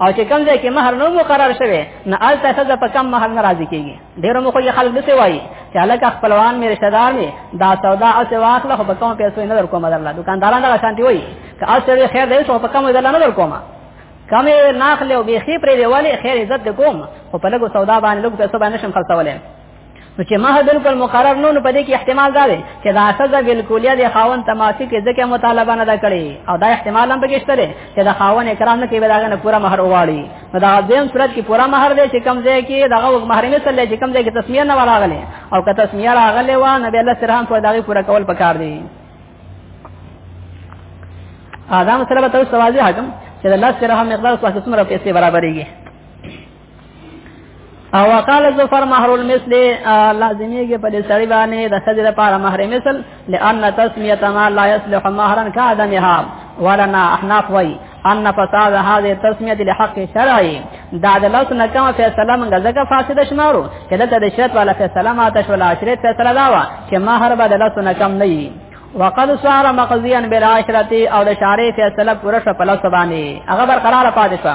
او چې کوم ځای کې مہر نو مقرر شوی نه الته څه په کم مہر ناراضي کیږي ډیرو مخ یې خلک دسه وایي چې الکه خپلوان مې رشتہ دار مې دا سودا او څه واخله خو په کوم پیسو نه در کوم درله دکانداران دا شانتي وایي که اصل خیر دی شو په کوم درله نه در کومه کمه ناخله او بيخي پرې دی ولی خیر عزت کوم خو په لګو سودا باندې لګو پیسو باندې شم خرڅولې نو چې مه بالکل مقرر نو نو پدې کې احتمال دا دی چې دا سزا بالکلیه د خاون تماسی کې ځکه مطالبه نه دا کړي او دا احتمال هم پکې شته چې دا خاون اکرام نه کوي دا نه پورا مہر واړي نو دا دیم صورت کې پورا مہر دی چې کم ځای کې دغه وګ مہر نه سره چې کم ځای کې تسمیه نه ولاغله او که تسمیه راغله و نه به الله سره هم په دغه پورا کول پکار دی اعظم سره به تاسو واضح حکم چې الله سره هم مقدار څه څومره پیسې برابرېږي او وقال زفر مہر المثل لازمی کې په دې سړی باندې د خځې لپاره مہر مثل لئن تسمیه ما لا يصلح مہرا كعدمها ولنا احناف وای ان فساد هذه تسمیه لحق شرعي دا د لوس نه کوم فیصله موږ ځکه فاسده شمارو چې دلته د شرط والا فیصله ماته شو لا شرط فیصله دا و چې مہر به د لوس نه کم نه وي وقد صار مقضيا بالعشره او د شارع فیصله پوره شو په لوس باندې هغه برقرار پاتې شو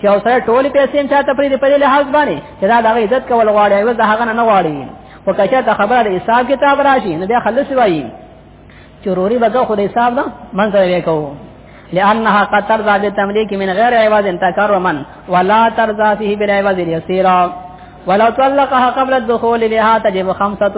چې او سره ټول پیسې هم چاته پرې په لحاظ باندې چې دا د عزت کول غواړي او دا هغه نه غواړي وکړه ته خبره د حساب کتاب راشي نو بیا خلص وایي چوروري بګه خو د حساب نه منځه وکاو لانها قد ترضى بالتمليك من غير عوض تكرما ولا ترضى فيه بالعوض اليسير ولو طلقها قبل الدخول لها تجب خمسه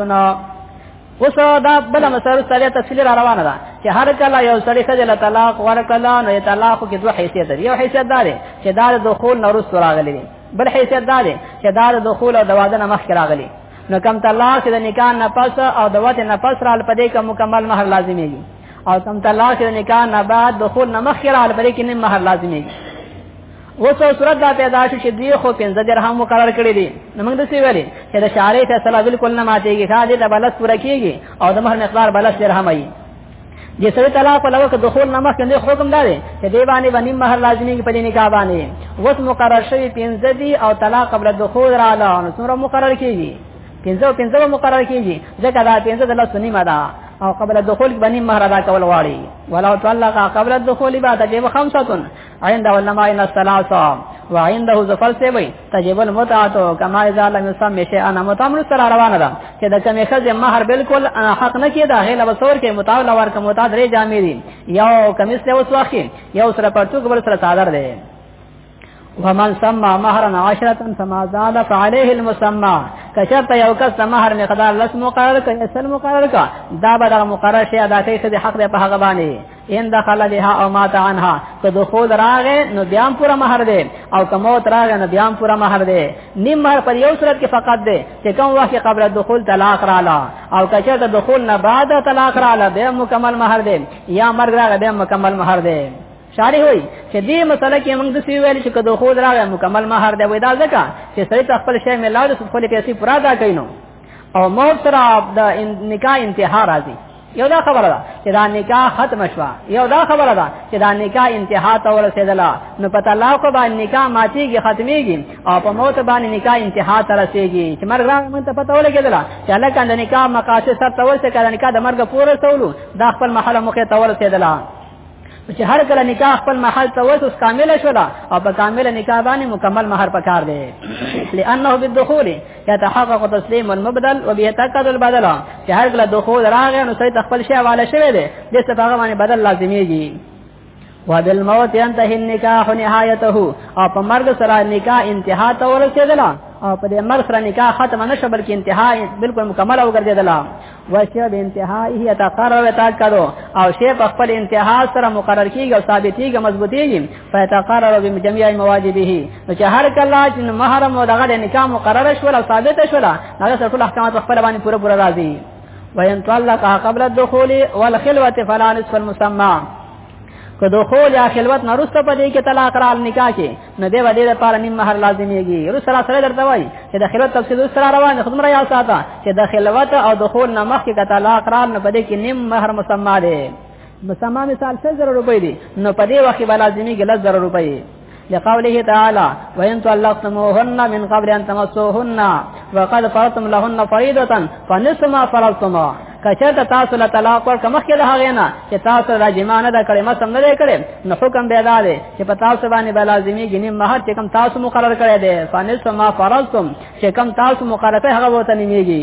اوس دا بل مسله سره تفصیل را روانه ده چې هر کله یو سړی ښځه له طلاق ورکړه نو یې طلاق کې دوه حیثیت لري یو حیثیت دا دی چې دا د دخول نه وروسته راغلی دی بل حیثیت دا دی چې دا د دخول او د واده نه مخکې راغلی نو کم طلاق چې د نکاح نه پس او د وته نه پس رال پدې کوم مکمل مہر لازميږي او کم طلاق چې د نکاح نه بعد دخول نه مخکې رال پدې کې نه مہر لازميږي اوس او صورت دا پیدا شو چې دوی خو پنځه درهم مقرر کړی دي نو موږ د څه ویلې چې د شارې فیصله بالکل نه ماتېږي ښا دې د بلس پوره کیږي او د مهر مقدار بلس درهم وي د سړي طلاق ولو که دخول نه مخکې د حکم دا دی چې دی باندې باندې مہر لازمي کې په دې نکاح باندې وس مقرر شوی 15 دی او طلاق قبل دخول را لا نو څومره مقرر کیږي 15 15 مقرر کیږي ځکه دا 15 د لاسو نیمه ده او قبل الدخول باندې مہر ادا کول غواړي ولو تعلق قبل الدخول بعد جيب خمسه عند علماء الثلاثه وعنده زفر سی وی تجب المتعه کما اذا لم يسمى شيئا متعمر سره روانه ده چې د کمی خزه مہر بالکل حق نه کیدا غیله وسور کې متعال ور کوم متعال درې جامې دي یو کمیس له وسوخي یو سره پرتوګ بل سره صادر دی ومن سمى مهرا عشرة فما زاد فعليه المسمى کشرت یو کس مہر مقدار لس مقرر کړي سل مقرر کا دا به دا مقرر شي ادا کوي چې حق دی په هغه باندې ان دخل بها او مات عنها که دخول راغې نو بیام پورا مہر دے او که موت راغې نو بیام پورا مہر دے نیم مہر پر یو صورت کې فقط دے چې کوم وخت قبل دخول طلاق رااله او که چېرته دخول نه بعد طلاق رااله به مکمل مہر دے یا مرګ راغې به مکمل مہر دے شارح وي چې دې مسله کې موږ د سی ویل چې کدو خود راغی مکمل مہر دی وای دا ځکه چې سړی ته خپل شی ملاو د خپل پیسې پورا دا کینو او موت سره د نکاح انتها راځي یو دا خبره ده چې دا نکاح ختم شوه یو دا خبره ده چې دا نکاح انتها ته ورسېدله نو په طلاق باندې نکاح ماتېږي ختمېږي او په موت باندې نکاح انتها ته رسېږي چې مرګ راغی مونږ ته پته ولګېدله چې هلکه د نکاح مقاصد سرته ورسېږي که د نکاح د مرګه پوره رسولو دا خپل محله مخې ته ورسېدله چې هر کله نکاح خپل محل ته وس اوس کامل شولا او په کامل نکاح باندې مکمل مہر پکار دی لانه بالدخول يتحقق تسليم المبدل وبيتاكد البدل چې هر کله دخول راغی نو سړی خپل شی حواله شوی دی د څه هغه باندې بدل لازميږي وبالموت ينتهي النکاح نهايته او په مرګ سره نکاح انتها ته ورسېدله او په دې مرګ سره نکاح ختم نشو بلکې انتها بالکل مکمل وګرځېدله وشی به انتهایی یتقرر وتاکدو او شی په خپل انتها سره مقرر کیږي او ثابتیږي مضبوطیږي فتقرر بجميع مواجبه نو چې هر کله چې محرم او دغه نکاح مقرر شول او ثابت شول هغه سره ټول احکامات خپل باندې پوره پوره راځي وین طلق قبل الدخول والخلوه فلا نصف المسمى که دخول یا خلوت نرسته پدې کې طلاق را نکاح کې نو دی ودی د پاره نیم مہر لازمیږي یو سره سره درته وای چې د خلوت تفسیر سره روان خدمت یا ساته چې د خلوت او دخول نامخ کې کته لا اقرار نه پدې کې نیم مہر مسما دی مسما مثال 6000 روپۍ دی نو پدې وخت به لازمیږي 10000 روپۍ لقوله تعالى وإن طلقتموهن من قبل أن تمسوهن وقد فرضتم لهن فريضة فنصف ما فرضتم کچرته تاسو له طلاق ورکړه مخکې له هغې نه چې تاسو را جما نه ده کړې مه سم نه دی کړې نو حکم بیا دا دی چې په تاسو باندې به لازمېږي نیم مهر چې کوم تاسو مقرر کړی دی فنصف ما فرضتم چې کوم تاسو مقرر کړی هغه ورته نیمېږي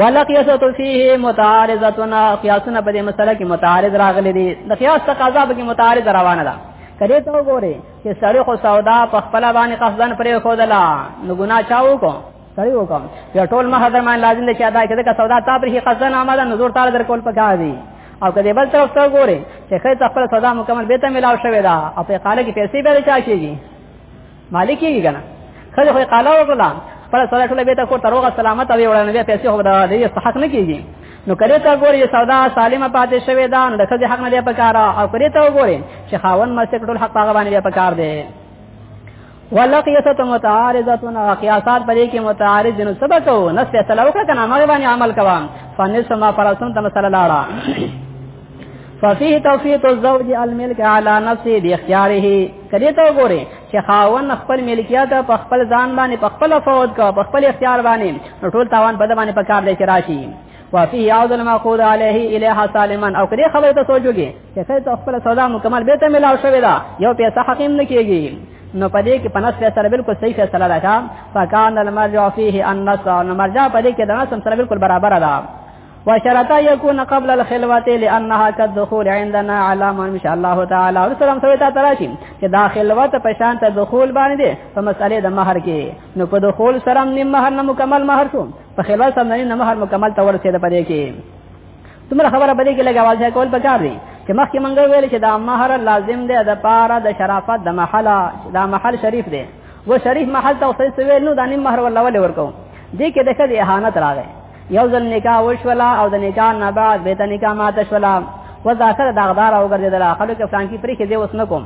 ولقیاست فيه متعارضتنا قیاسنا په دې مسله کې متعارض راغلي دي د قیاس تقاضا به کې متعارض روانه ده کله ته وګوره چې سړی خو سودا په خپل باندې قصدن پرې خو دلا نو ګنا چاو کو سړی وکم یا ټول مہر در باندې لازم دی چې ادا کړي که سودا تا پر هي قصدن آمده نزور تعالی در کول پکا دی او کله بل طرف ته ګوره چې خې خپل سودا مکمل به ته ملاو شوی دا او په قاله کې پیسې به چا شيږي مالک یې کنه خله خو قاله وکړه خپل سودا ټول به ته کو تروغه سلامت او وړاندې بیا پیسې هو دا دې صحت نه کیږي نو کله ته ګوره سودا سالمه پاتې شوی دا نو د خځې حق نه دی پکاره او کله ته ګوره چې خاون مسته ټول حق هغه باندې پکار دی ولقیسه متعارضه او قیاسات پرې کې متعارض نو سبق او نس فیصله وکړه کنه هغه باندې عمل کوم فنس ما فرسون تم صلی الله علیه ففيه توفیت الزوج الملک علی نفسه باختیاره کله ته وګوره چې خاون خپل ملکیت په خپل ځان باندې په خپل فوت کا په خپل اختیار باندې ټول تاوان په باندې پکار دی چې راشي وفي يعود المعقود عليه اليها سالما او کدي خبره ته سوچوږي چې څه ته خپل سودا مکمل به ته ملاو شوی دا یو پیسې حقیم نه کیږي نو پدې کې پنس فیصله بالکل صحیح فیصله ده کا فکان المرجع فيه النص نو مرجع پدې کې د نص سره بالکل برابر ده وشرط يكون قبل الخلوه لانها كالدخول عندنا على ما ان شاء الله تعالى او سلام سوي ته تراشي چې دا خلوت په شان ته دخول باندې په مسئله د مہر کې نو په دخول سره نیم مہر نه مکمل مہر شو په خیبر سمندري نه مهر مکمل ته ورسېده پدې کې تمره خبره پدې کې لګاوال ځای کول پکار دی چې مخکې مونږ ویل چې دا مہر لازم دی د پاره د شرافت د محله دا محل شریف دی و شریف محل ته اوسې سویل نو دانیم مہر ولا ولې ورکو دې کې دغه اهانت راغی یو ځل نکاح وشولا او د نکاح نه بعد به ته نکاح ماته شولا و ځاخر داغدار او ګرځیدل خلکو کې فرانکی پرې کې دې اوس نه کوم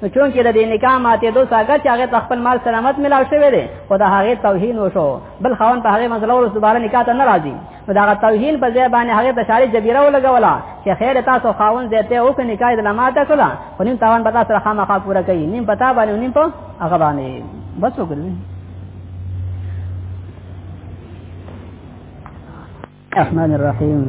نو چون کې د دې نکاح ماته دوه ساګه چې هغه خپل مال سلامت ملاو شوی دی او د هغه توهین وشو بل خاون په هغه مسله ورس دوباره نکاح ته ناراضي نو دا توهین په ځای باندې هغه د شارې جبیره ولګولا چې خیر تاسو خاون زیته او کني نکاح د لماته کړه خو نیم تاوان پتا سره خامخا پوره کوي نیم پتا باندې نیم په هغه باندې بس وګورئ الرحمن الرحيم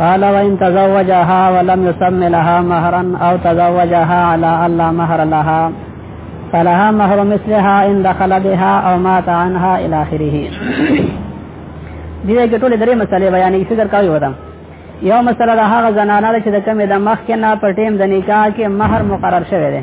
قال وإن تزوجها ولم يسم لها مهرا أو تزوجها على ألا مهر لها فلها مهر مثلها إن دخل بها أو مات عنها إلى آخره دې کې ټول درې مسلې بیانې فکر کوي ودا یو مسله د هغه زنانه چې د کمې د مخ کې نه پټیم د نکاح کې مہر مقرر شوی دی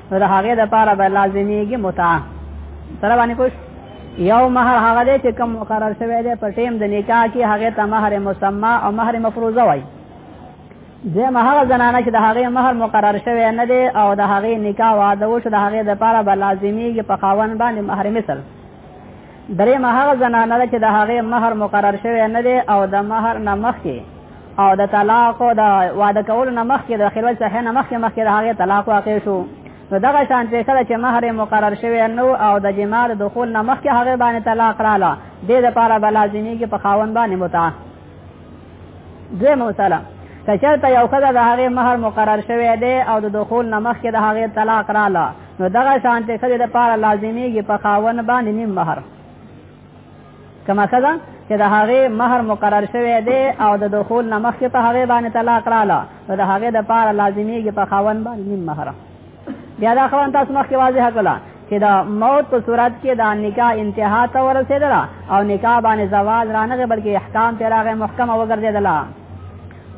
نو د هغه د پاره به لازمیږي متع سره باندې پوښ یو مہر هغه دی چې کوم مقرر شوی دی په ټیم د نکاح کې هغه ته مہر مسما او مہر مفروضه وایي د مہر زنانه چې د هغه مہر مقرر شوی نه دی او د هغه نکاح واده وشو د هغه د پاره به لازمیږي په خاون باندې مہر مثل درېمه هغه زنانه ده چې د هغې مهر مقرر شوی نه دی او د مهر نه مخکې او د طلاق او د واده کولو نه مخکې د خلوت صحیح نه مخکې مخکې د هغې طلاق واقع شو نو دغه شان چې کله چې مهر مقرر شوی نو او د جماع د دخول نه مخکې هغه باندې طلاق رااله دې د پاره بلازمي کې په خاون باندې متع دوی موصله کچرته یو خدای د هغه مہر مقرر شوی دی او د دخول نمخ کې د هغه طلاق رااله نو دغه شانته خځه د پاره لازمیږي په خاون باندې نیم مہر کما خځه چې د هغه مہر مقرر شوی دی او د دخول نه مخکې په هغه باندې طلاق رااله نو د هغه د پاره لازمیږي په خاون باندې نیم مہر بیا دا خاون تاسو مخکې واضح کړه چې دا موت په صورت کې دا نکاح انتها ته ورسېدله او نکاح باندې زوال رانغه بلکې احکام پیراغه محکمه وګرځېدله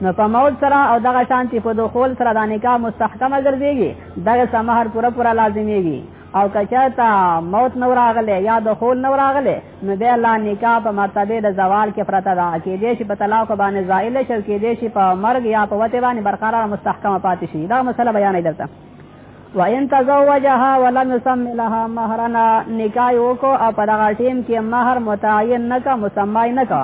نو په موت سره او دغه شانتی په دخول سره دا نکاح مستحکمه ګرځيږي دغه سمهر پوره پوره لازميږي او کچاتا موت نو راغله یا دخول نو راغله نو به الله نکاح په مرتبه د زوال کې پرتا دا کې دې شي په طلاق باندې زائل شي کې دې شي په مرګ یا په وته باندې برقرار مستحکمه پاتې شي دا مسله بیان نه درته وان تزوجها ولم يسم لها مهرنا نکاح وکړه او په دغه ټیم کې مہر متعین نکا مسمای نکا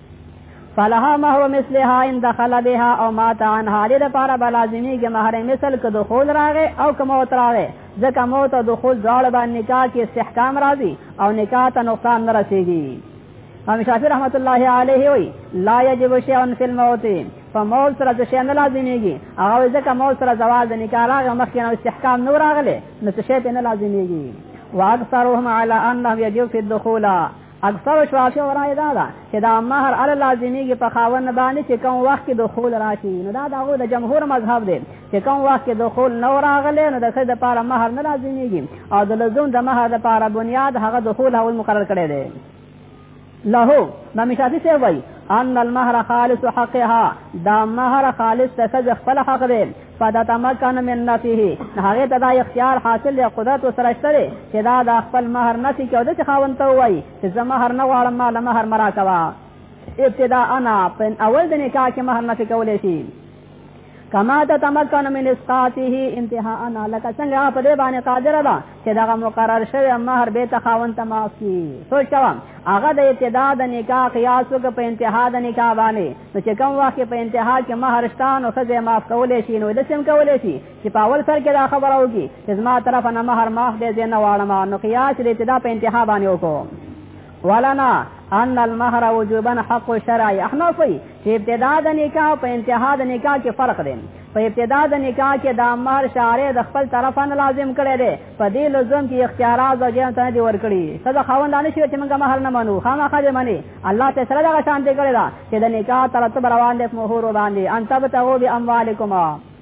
فلها ما هو مثلها ان دخل بها او مات عنها دې لپاره به لازميږي مهر مثل که دخول راغې او که موت راغې ځکه موت او دخول دواړه باندې نکاح کې استحکام راځي او نکاح ته نقصان نه رسېږي امام شافعي رحمت الله علیه وی لا یجب شیء فی الموت فموت سره څه شی نه لازمیږي هغه ځکه موت سره زوال د نکاح راغی مخکې نو استحکام نه راغله نو څه شی نه لازمیږي واکثرهم علی انه یجب فی الدخول اکثر شرافی و رائے دا دا چې دا مہر ال لازمی کی پخاون باندې چې کوم وخت کې دخول راشي نو دا داغو د جمهور مذهب دی چې کوم وخت کې دخول نو راغلی نو د څه د پاره مہر نه لازمیږي او د لزوم د مہر د پاره بنیاد هغه دخول هول مقرر کړی دی له ما مشافی سے وای ان المہر خالص حقها دا مہر خالص ته خپل حق دی فدتما کان من نفیه هغه ته دا اختیار حاصل دی قدرت سره شته چې دا د خپل مہر نفي کې او د خاوند ته وایي چې زما مہر نه غواړم ما له مہر مرا کوا ابتدا انا پن اول د نکاح کې مہر نفي کولې شي کما ته تمکن من اسقاطه انتها انا لکه څنګه په دې باندې قادر ده چې دا مقرر شوی مہر به تخاون تماسی سوچ کوم هغه د ابتدا د نکاح قیاس وک په انتها د نکاح باندې نو چې کوم وخت په انتها کې مہر شته نو ښځه معاف کولی شي نو داسې هم کولی شي چې په اول سر کې دا خبره وکړي چې زما طرفه نه مهر معاف دی زه نه غواړم نو قیاس دی چې دا په انتها باندې وکړو ولنا ان المهر وجوبا حق شرعي احناف وي چې ابتدا د نکاح په انتها د نکاح کې فرق دی په ابتدا د نکاح کې د مهر شارع د خپل طرفه نه لازم کړی دی په دې لزوم کې اختیارات زوجین ته نه دي ورکړي څه د خاوند نه شي چې موږ مهر نه منو خامخا دې مني الله ته سره دا شان دې کړی دا چې د نکاح ترتب روان دي مهور باندې ان تبتغوا باموالکم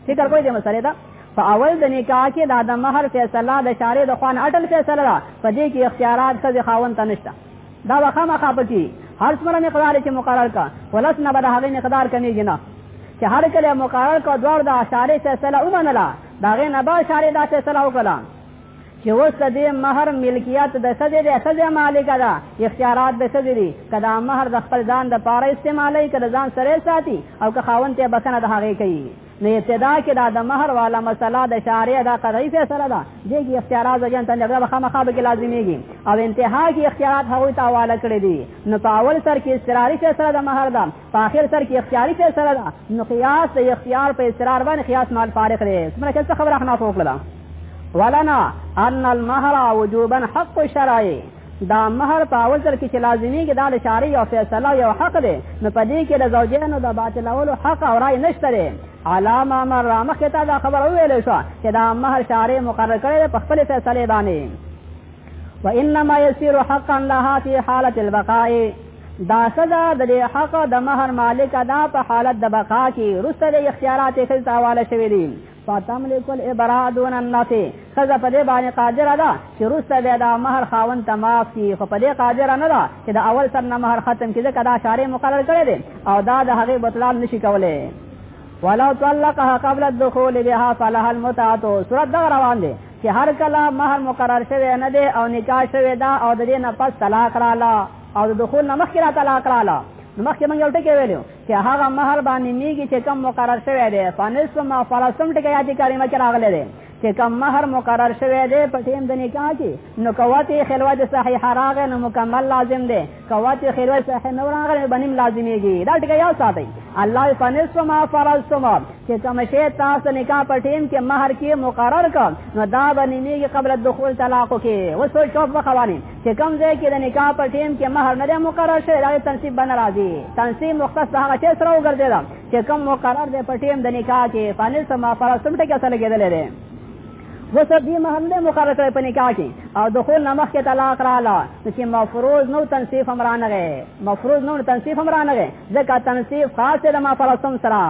فکر کوی دې مسله دا په اول د نکاح کې دا د مہر فیصله د شارې د خوان اټل فیصله ده په دې کې اختیارات څه خاون ته نشته دا وخه مخه پکې هر څومره مقدار چې مقرر کا ولس نه به هغه مقدار کمیږي نه چې هر کله مقرر کا دوړ د اشاره فیصله ومنله دا غي نه به اشاره دا فیصله وکړه چې اوس د دې مهر ملکیت د ښځې دی ښځه مالکه ده اختیارات د ښځې دي که دا مهر د خپل ځان د پاره استعمالوي که د ځان سره ساتي او که خاوند ته بښنه د هغې کوي نو ابتدا کې دا د مهر والا مسله د شارع دا قضایي فیصله ده دې کې اختیارات ځان ته جګړه خامخا به کې لازمېږي او انتها کې اختیارات هغوی ته حواله کړي دي نو په اول سر کې اضطراري فیصله د مهر ده په اخر سر کې اختیاري فیصله ده نو قیاس د اختیار په اصرار باندې قیاس مال فارق دی څومره چې څه خبره خنا فوق لدا ولنا ان المهر وجوبا حق شرعي دا مہر په اول سر کې چې لازمي کې دا د شاري او فیصله یو حق دی نو په دې کې د زوجینو د باطلولو حق او رائے نشته دی علامه مر مخه ته دا خبر ویل شو چې دا مہر شاري مقرر کړی په خپل فیصله باندې وانما يسير حقا لها في حاله البقاء دا سزا د دې حق د مہر مالک ادا په حالت د بقا کې رسل اختیارات خل تاواله شوی دي فتملک الابراء دون النفس خزه په دې باندې قادر ده چې رسل به دا مہر خاون ته معاف کی خو په دې قادر نه ده چې د اول سر نه مہر ختم کړي کدا شارې مقرر کړي دي او دا د هغه بطلان نشي کولای ولو طلقها قبل الدخول بها فلها المتعه سورۃ روان دي چې هر کله مہر مقرر شوی نه دی او نکاح شوی دا او د دې نه پس طلاق رااله او د دخول نه مخکې را طلاق رااله نو مخکې موږ یو ټکی ویلو چې هغه مہر باندې نیږي چې کم مقرر شوی دی فنصف ما فرسم ټکی یاد کریمه کې راغلی دی چې کم مہر مقرر شوی دی په ټیم د نکاح کې نو کوته خلوت صحیح راغې نو مکمل لازم دی کوا چې خیر وای صحیح نور هغه بنیم لازمیږي دا ټکی یو ساتي الله فنصف ما فرضتم چې کوم شی تاسو نکاح په ټیم کې مہر کې مقرر کړ نو دا بنیمیږي قبل الدخول طلاق کې وسو شوف په قوانین چې کوم ځای کې د نکاح په ټیم کې مہر نه مقرر شوی دا تنصیب بن راځي تنصیب مختص هغه چې سره وګرځیدل چې کوم مقرر دی په ټیم د نکاح کې فنصف ما فرضتم ټکی سره کېدل دی وسه دې محل نه مقرره کړې په نکاح کې او دخول نه مخکې طلاق رااله چې مفروض نو تنصیف هم رانغه مفروض نو تنصیف هم رانغه ځکه تنصیف خاص د ما فرسم سره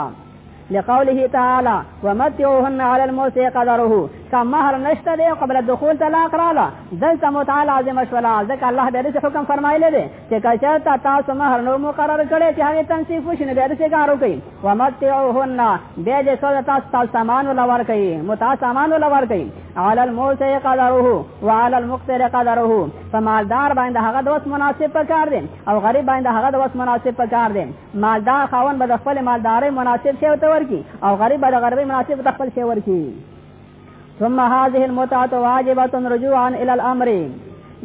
لقوله تعالی ومتعوهن على الموسع قدره کا مہر نشته دی قبل دخول طلاق رااله دلته متعال عظیم شولا ځکه الله به رزق حکم فرمایلی دی چې کچا تا تاسو مہر نو مقرر کړي چې هغه تنصیف وشي نه بیا د شکار وکړي ومتعوهن بیا دې سو تاسو تاسو سامان ولا ور کوي متا سامان ولا ور کوي على الموسع قدره وعلى المقتر قدره فمالدار باندې هغه د وس مناسب پکار دي او غریب باندې هغه د وس مناسب پکار دي مالدار خاون به د خپل مالداري مناسب شی ورته ورکی او غریب به د غریبي مناسب د خپل شی ورکی ثم هذه المتعه واجبه رجوعا الى الامر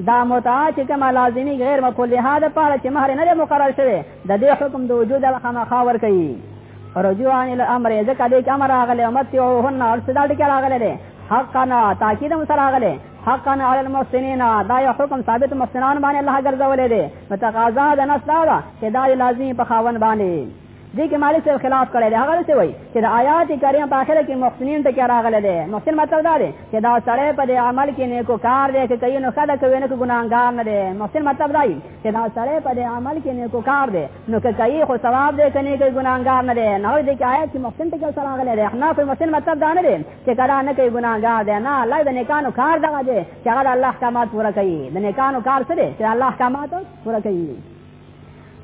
دا متعه چې کومه لازمي غیر مقلها ده پاره چې مہر نه مقرر شوی د دې حکم د وجود الخمخا ور کوي رجوعا الى الامر ځکه دې کې امر راغلی او مت او هن او صدا دې کې راغلی دی حقنا تاکید هم سره راغلی حقنا علی المحسنین دا یو حکم ثابت محسنان باندې الله ګرځولې دی متقاضا د نص دا چې دا لازمي په خاون باندې دې کې مالک صاحب خلاف کړی دی هغه څه وایي چې د آیات کریم په اخر کې محسنین ته کې راغلی دی محسن مطلب دا دی چې دا سړی په دې عمل کې نیکو کار دی چې کوي نو ښه ده کوي نه که ګناهګار نه دی محسن مطلب دا دی چې دا سړی په دې عمل کې نیکو کار دی نو که کوي خو ثواب دی که نه کوي ګناهګار نه دی نو دې کې آیات کې محسن ته کې راغلی دی نه کوي محسن مطلب دا نه دی چې کله نه کوي ګناهګار دی نه الله د نیکانو کار دغه دی چې هغه د الله احکامات پوره کوي د نیکانو کار څه دی چې الله احکامات پوره کوي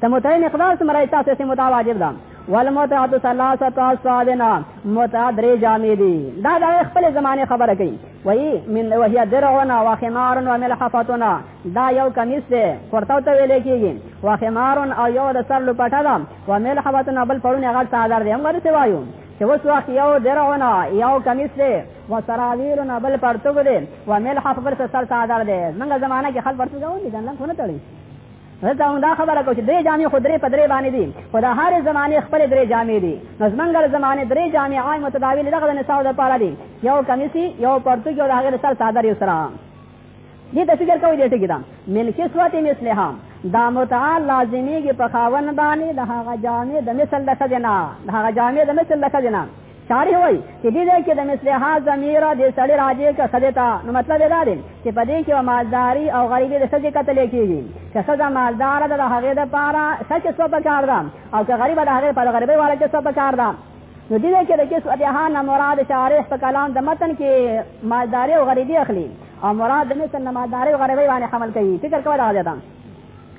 ته متعه مقدار څومره ایتا سه متعه واجب ده والمتعه ثلاثه اصابنا متعه درې جامې دي دا د خپل زمانه خبره کوي وای من وهي درعنا وخمار وملحفتنا دا یو کمیس دی ورته ته ویل کیږي وخمار او یو د سر لپټه ده وملحفتنا بل پرونه غټ صادر دی موږ څه وایو چې اوس وخت یو درعونه یو کمیس دی و سراویرونه بل پرتوګ دی و ملحف پر سر صادر دی موږ زمانہ کې خلک پرتوګ ونی ځان نه خونه تړي دلته هم دا خبره کوو چې درې جامې خو درې په درې باندې دي خو د هرې زمانې خپلې درې جامې دي نو زمونږ د زمانې درې جامې عام متداول دغه د نساو دپاره دي یو کمیسي یو پرتوګ یو د هغې د سر څادر یو سره دې ته فکر کوئ دې ټکي ده من کسوت مثلها دا متعال لازمیږي په خاون باندې د هغه جامې د مثل د ښځې نه د هغه جامې د مثل د ښځې نه شارح وای چې دې ځای کې د مثلها ضمیر د سړی راځي که خدای ته نو مطلب دا دی چې په دې کې مالداري او غریبي د سړي قتل کېږي که سزا مالدار ده د هغې د پاره سچ سو په کار ده او که غریب د هغې په غریبي والا کې سو په کار ده نو دې ځای کې د کیس اتها نه مراد شارح په کلام د متن کې مالداري او غریبي اخلي او مراد د مثل نه مالداري او غریبي باندې حمل کوي فکر کوه دا ده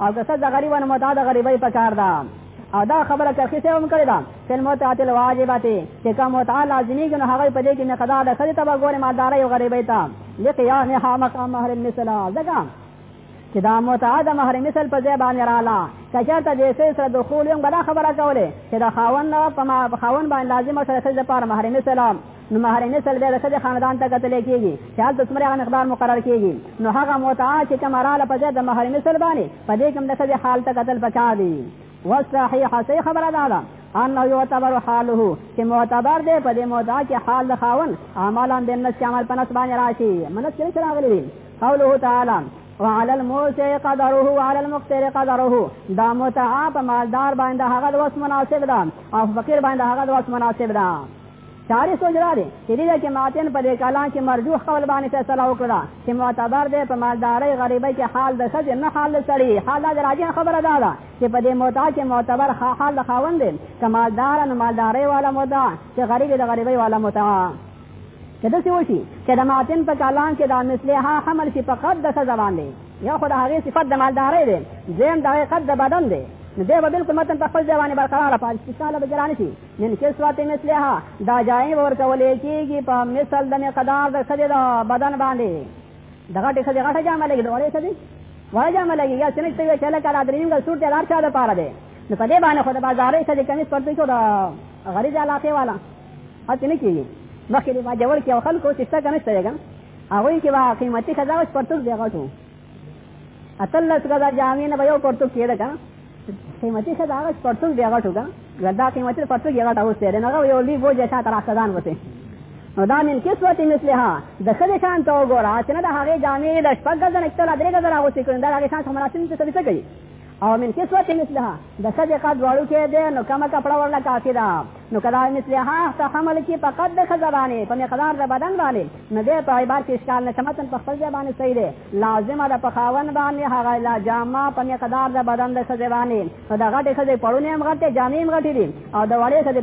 او که څه د غریب نه متعد غریبۍ په کار ده او دا خبره کرخي سره هم کړې ده چې متعت الواجبات چې کوم متعال لازمي ګنه هغه په دې کې نه قضا ده خدای تبا ګوره مالداري او غریبۍ ته لقيام ها مقام مهر مثل زګا چې دا متعد مهر مثل په ځای باندې رااله کچاته دې سې سره دخول یو بلا خبره کوله چې دا خاون په ما خاون باندې لازم سره سره لپاره مهر مثل نو مهر مثل به د ښځې خاندان ته کتل کېږي چې هلته څومره هغه مقدار مقرر کېږي نو هغه متعه چې کومه راله په ځای د مهر مثل باندې په دې کوم د ښځې حال ته کتل پکار دي والصحیح صحیح خبره دا ده انه یعتبر حاله چې معتبر دی په دې موضوع کې حال د خاون عملا د نس کې عمل په نس باندې راشي منس کې سره غلي دي قوله تعالی وعلى الموسع قدره وعلى المقتر قدره دا متعه په مالدار باندې هغه د وس مناسب ده او فقیر باندې هغه د وس مناسب ده چاري سوچ دا دی چې دې ځای کې ماتن په دې کلان کې مرجوح قول باندې فیصله وکړه چې معتبر دی په مالدارۍ غریبۍ کې حال د ښځې نه حال د سړي حال دا د راجح خبره دا ده چې په دې متع کې معتبر حال د خاوند دی که مالدار نو مالدارۍ والا متع چې غریب د غریبۍ والا متع که داسې وشي چې د ماتن په کلان کې دا مثلها حمل شي فقط د ښځه باندې یو خو د هغې صفت د مالدارۍ دی دویم د هغې قد د بدن دی نو دی به بلکل متن په خپل ځای باندې برقراره پاتې شي ساله به جرانه شي من کسوت مثلها دا جای ورکول کیږي په مثل د مقدار د خدي د بدن باندې دغه ټی خدي غټه جامه لګي ډوړې خدي وای جامه لګي یا څنګه چې وی چله کړه دریم ګل سورته لار چا د پاره دی نو په دې باندې خو د بازارې خدي کمیس پرته شو دا غریب علاقه والا هڅه نه کیږي مخکې ما جوړ کې خلکو چې څه کنه ستایګم هغه کې وا قیمتي خزاوس پرتګ دی غټو اتلس غزا جامې نه به یو پرتوګ کېده که قیمتي ښه د هغه پرتوګ بیا غټ وکړه ګردا قیمتي پرتوګ یې غټ اوستی دی نو هغه یو لوی بوج یې شاته راښځان وسې نو دا من کسوت مثلها د ښځې شان ته وګوره چې نه د هغې جامې د شپږ ګزه نه کتل درې ګزه راغوستې کړي دا د هغې شان څخه مناسب څه کوي او من کسوت مثلها د ښځې قد وړوکی دی نو کمه کپړه ورله کافي ده نو که دا مثلها ته حمل کړي په قد د ښځه باندې په مقدار د بدن باندې نو دی په عبارت کې اشکال نشته متن په خپل ځای باندې صحیح دی لازمه ده په خاوند باندې هغه لا جامه په مقدار د بدن د ښځې باندې نو د غټې ښځې پړونې هم غټې جامې هم غټې دي او د وړې ښځې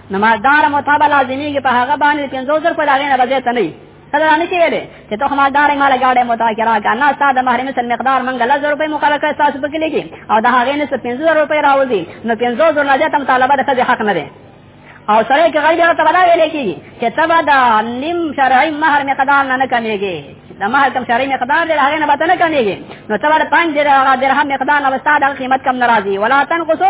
نمازدار متابه لازمیږي په هغه باندې پنځو زر په داغې نه بځې ته نه سره نه کېلې چې ته خمالدار مال گاډه متاکرا کنه ساده محرم سن مقدار منګه لز روپې مقرره کړ تاسو پکې لګي او دا هغه نه 50 روپې راوځي نو 50 زر لږه تم طالبه د خځه حق نه دی او سره کې غړي ته بلا ویلې کیږي چې تبا دا نیم شرعي مہر مقدار نه کمیږي د مہر کم شرعي مقدار دی هغه نه بته نه کمیږي نو تبا د 5 درهم مقدار نه وستا د قیمت کم ناراضي ولا تنقصو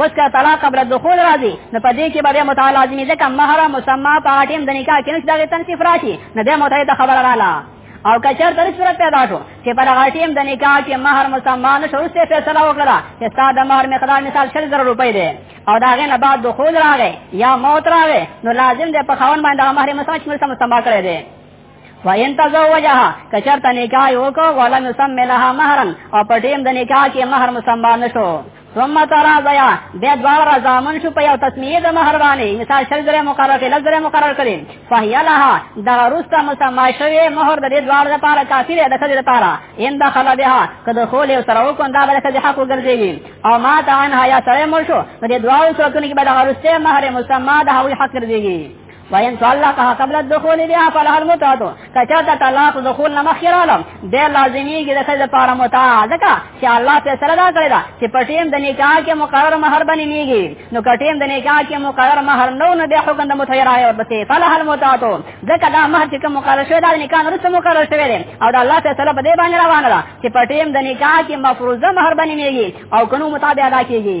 وس کا طلاق قبل دخول راځي نو په دې کې به متعال لازمي ځکه مہر مسما په ټیم د نکاح کې نشته د تنصیف راشي نه د متعه د خبر رااله او کچر تر صورت پیدا شو چې په هغه ټیم د نکاح کې مہر مسما نه شروع سه فیصله وکړه چې ساده مہر مقدار مثال 3000 روپۍ دی او دا غي نه بعد دخول راغی یا موت راغی نو لازم دی په خاون باندې مہر مسما چې مسما کړی دی وین تزوجها کچرته نکاح وکړو ولم يسمى لها مهرا او په ټیم د نکاح کې مہر مسما نشو ثم تراضیا بیا دوار رضامن شو په یو تسمیه د مہر باندې مثال شل درې مقرر کړي لزر مقرر کړي فهیا لها دا روستا مسما شوی مہر د دې دوار لپاره کافی دی د خځې لپاره ان دخل بها کده خو له سره وکړ دا د خځې حق وګرځي او ما ته ان حیا سره مل شو د دې دوار سره کې به د روسته مہر مسما د هوی حق ګرځي وین طلقها قبل الدخول بها فلها المتعه کچاته طلاق دخول نه مخکې رااله د لازمیږي د ښځې لپاره متعه ځکه چې الله فیصله دا کړې ده چې په ټیم د نکاح کې مقرر مهر باندې نیږي نو که ټیم د نکاح کې مقرر مهر نه نو د حکم د متعه راي ورپسې فلها المتعه ځکه دا مهر چې کوم مقرر شوی دا نکاح وروسته مقرر شوی دی او د الله فیصله په دې باندې روانه ده چې په ټیم د نکاح کې مفروضه مهر باندې نیږي او کنو متعه ادا کیږي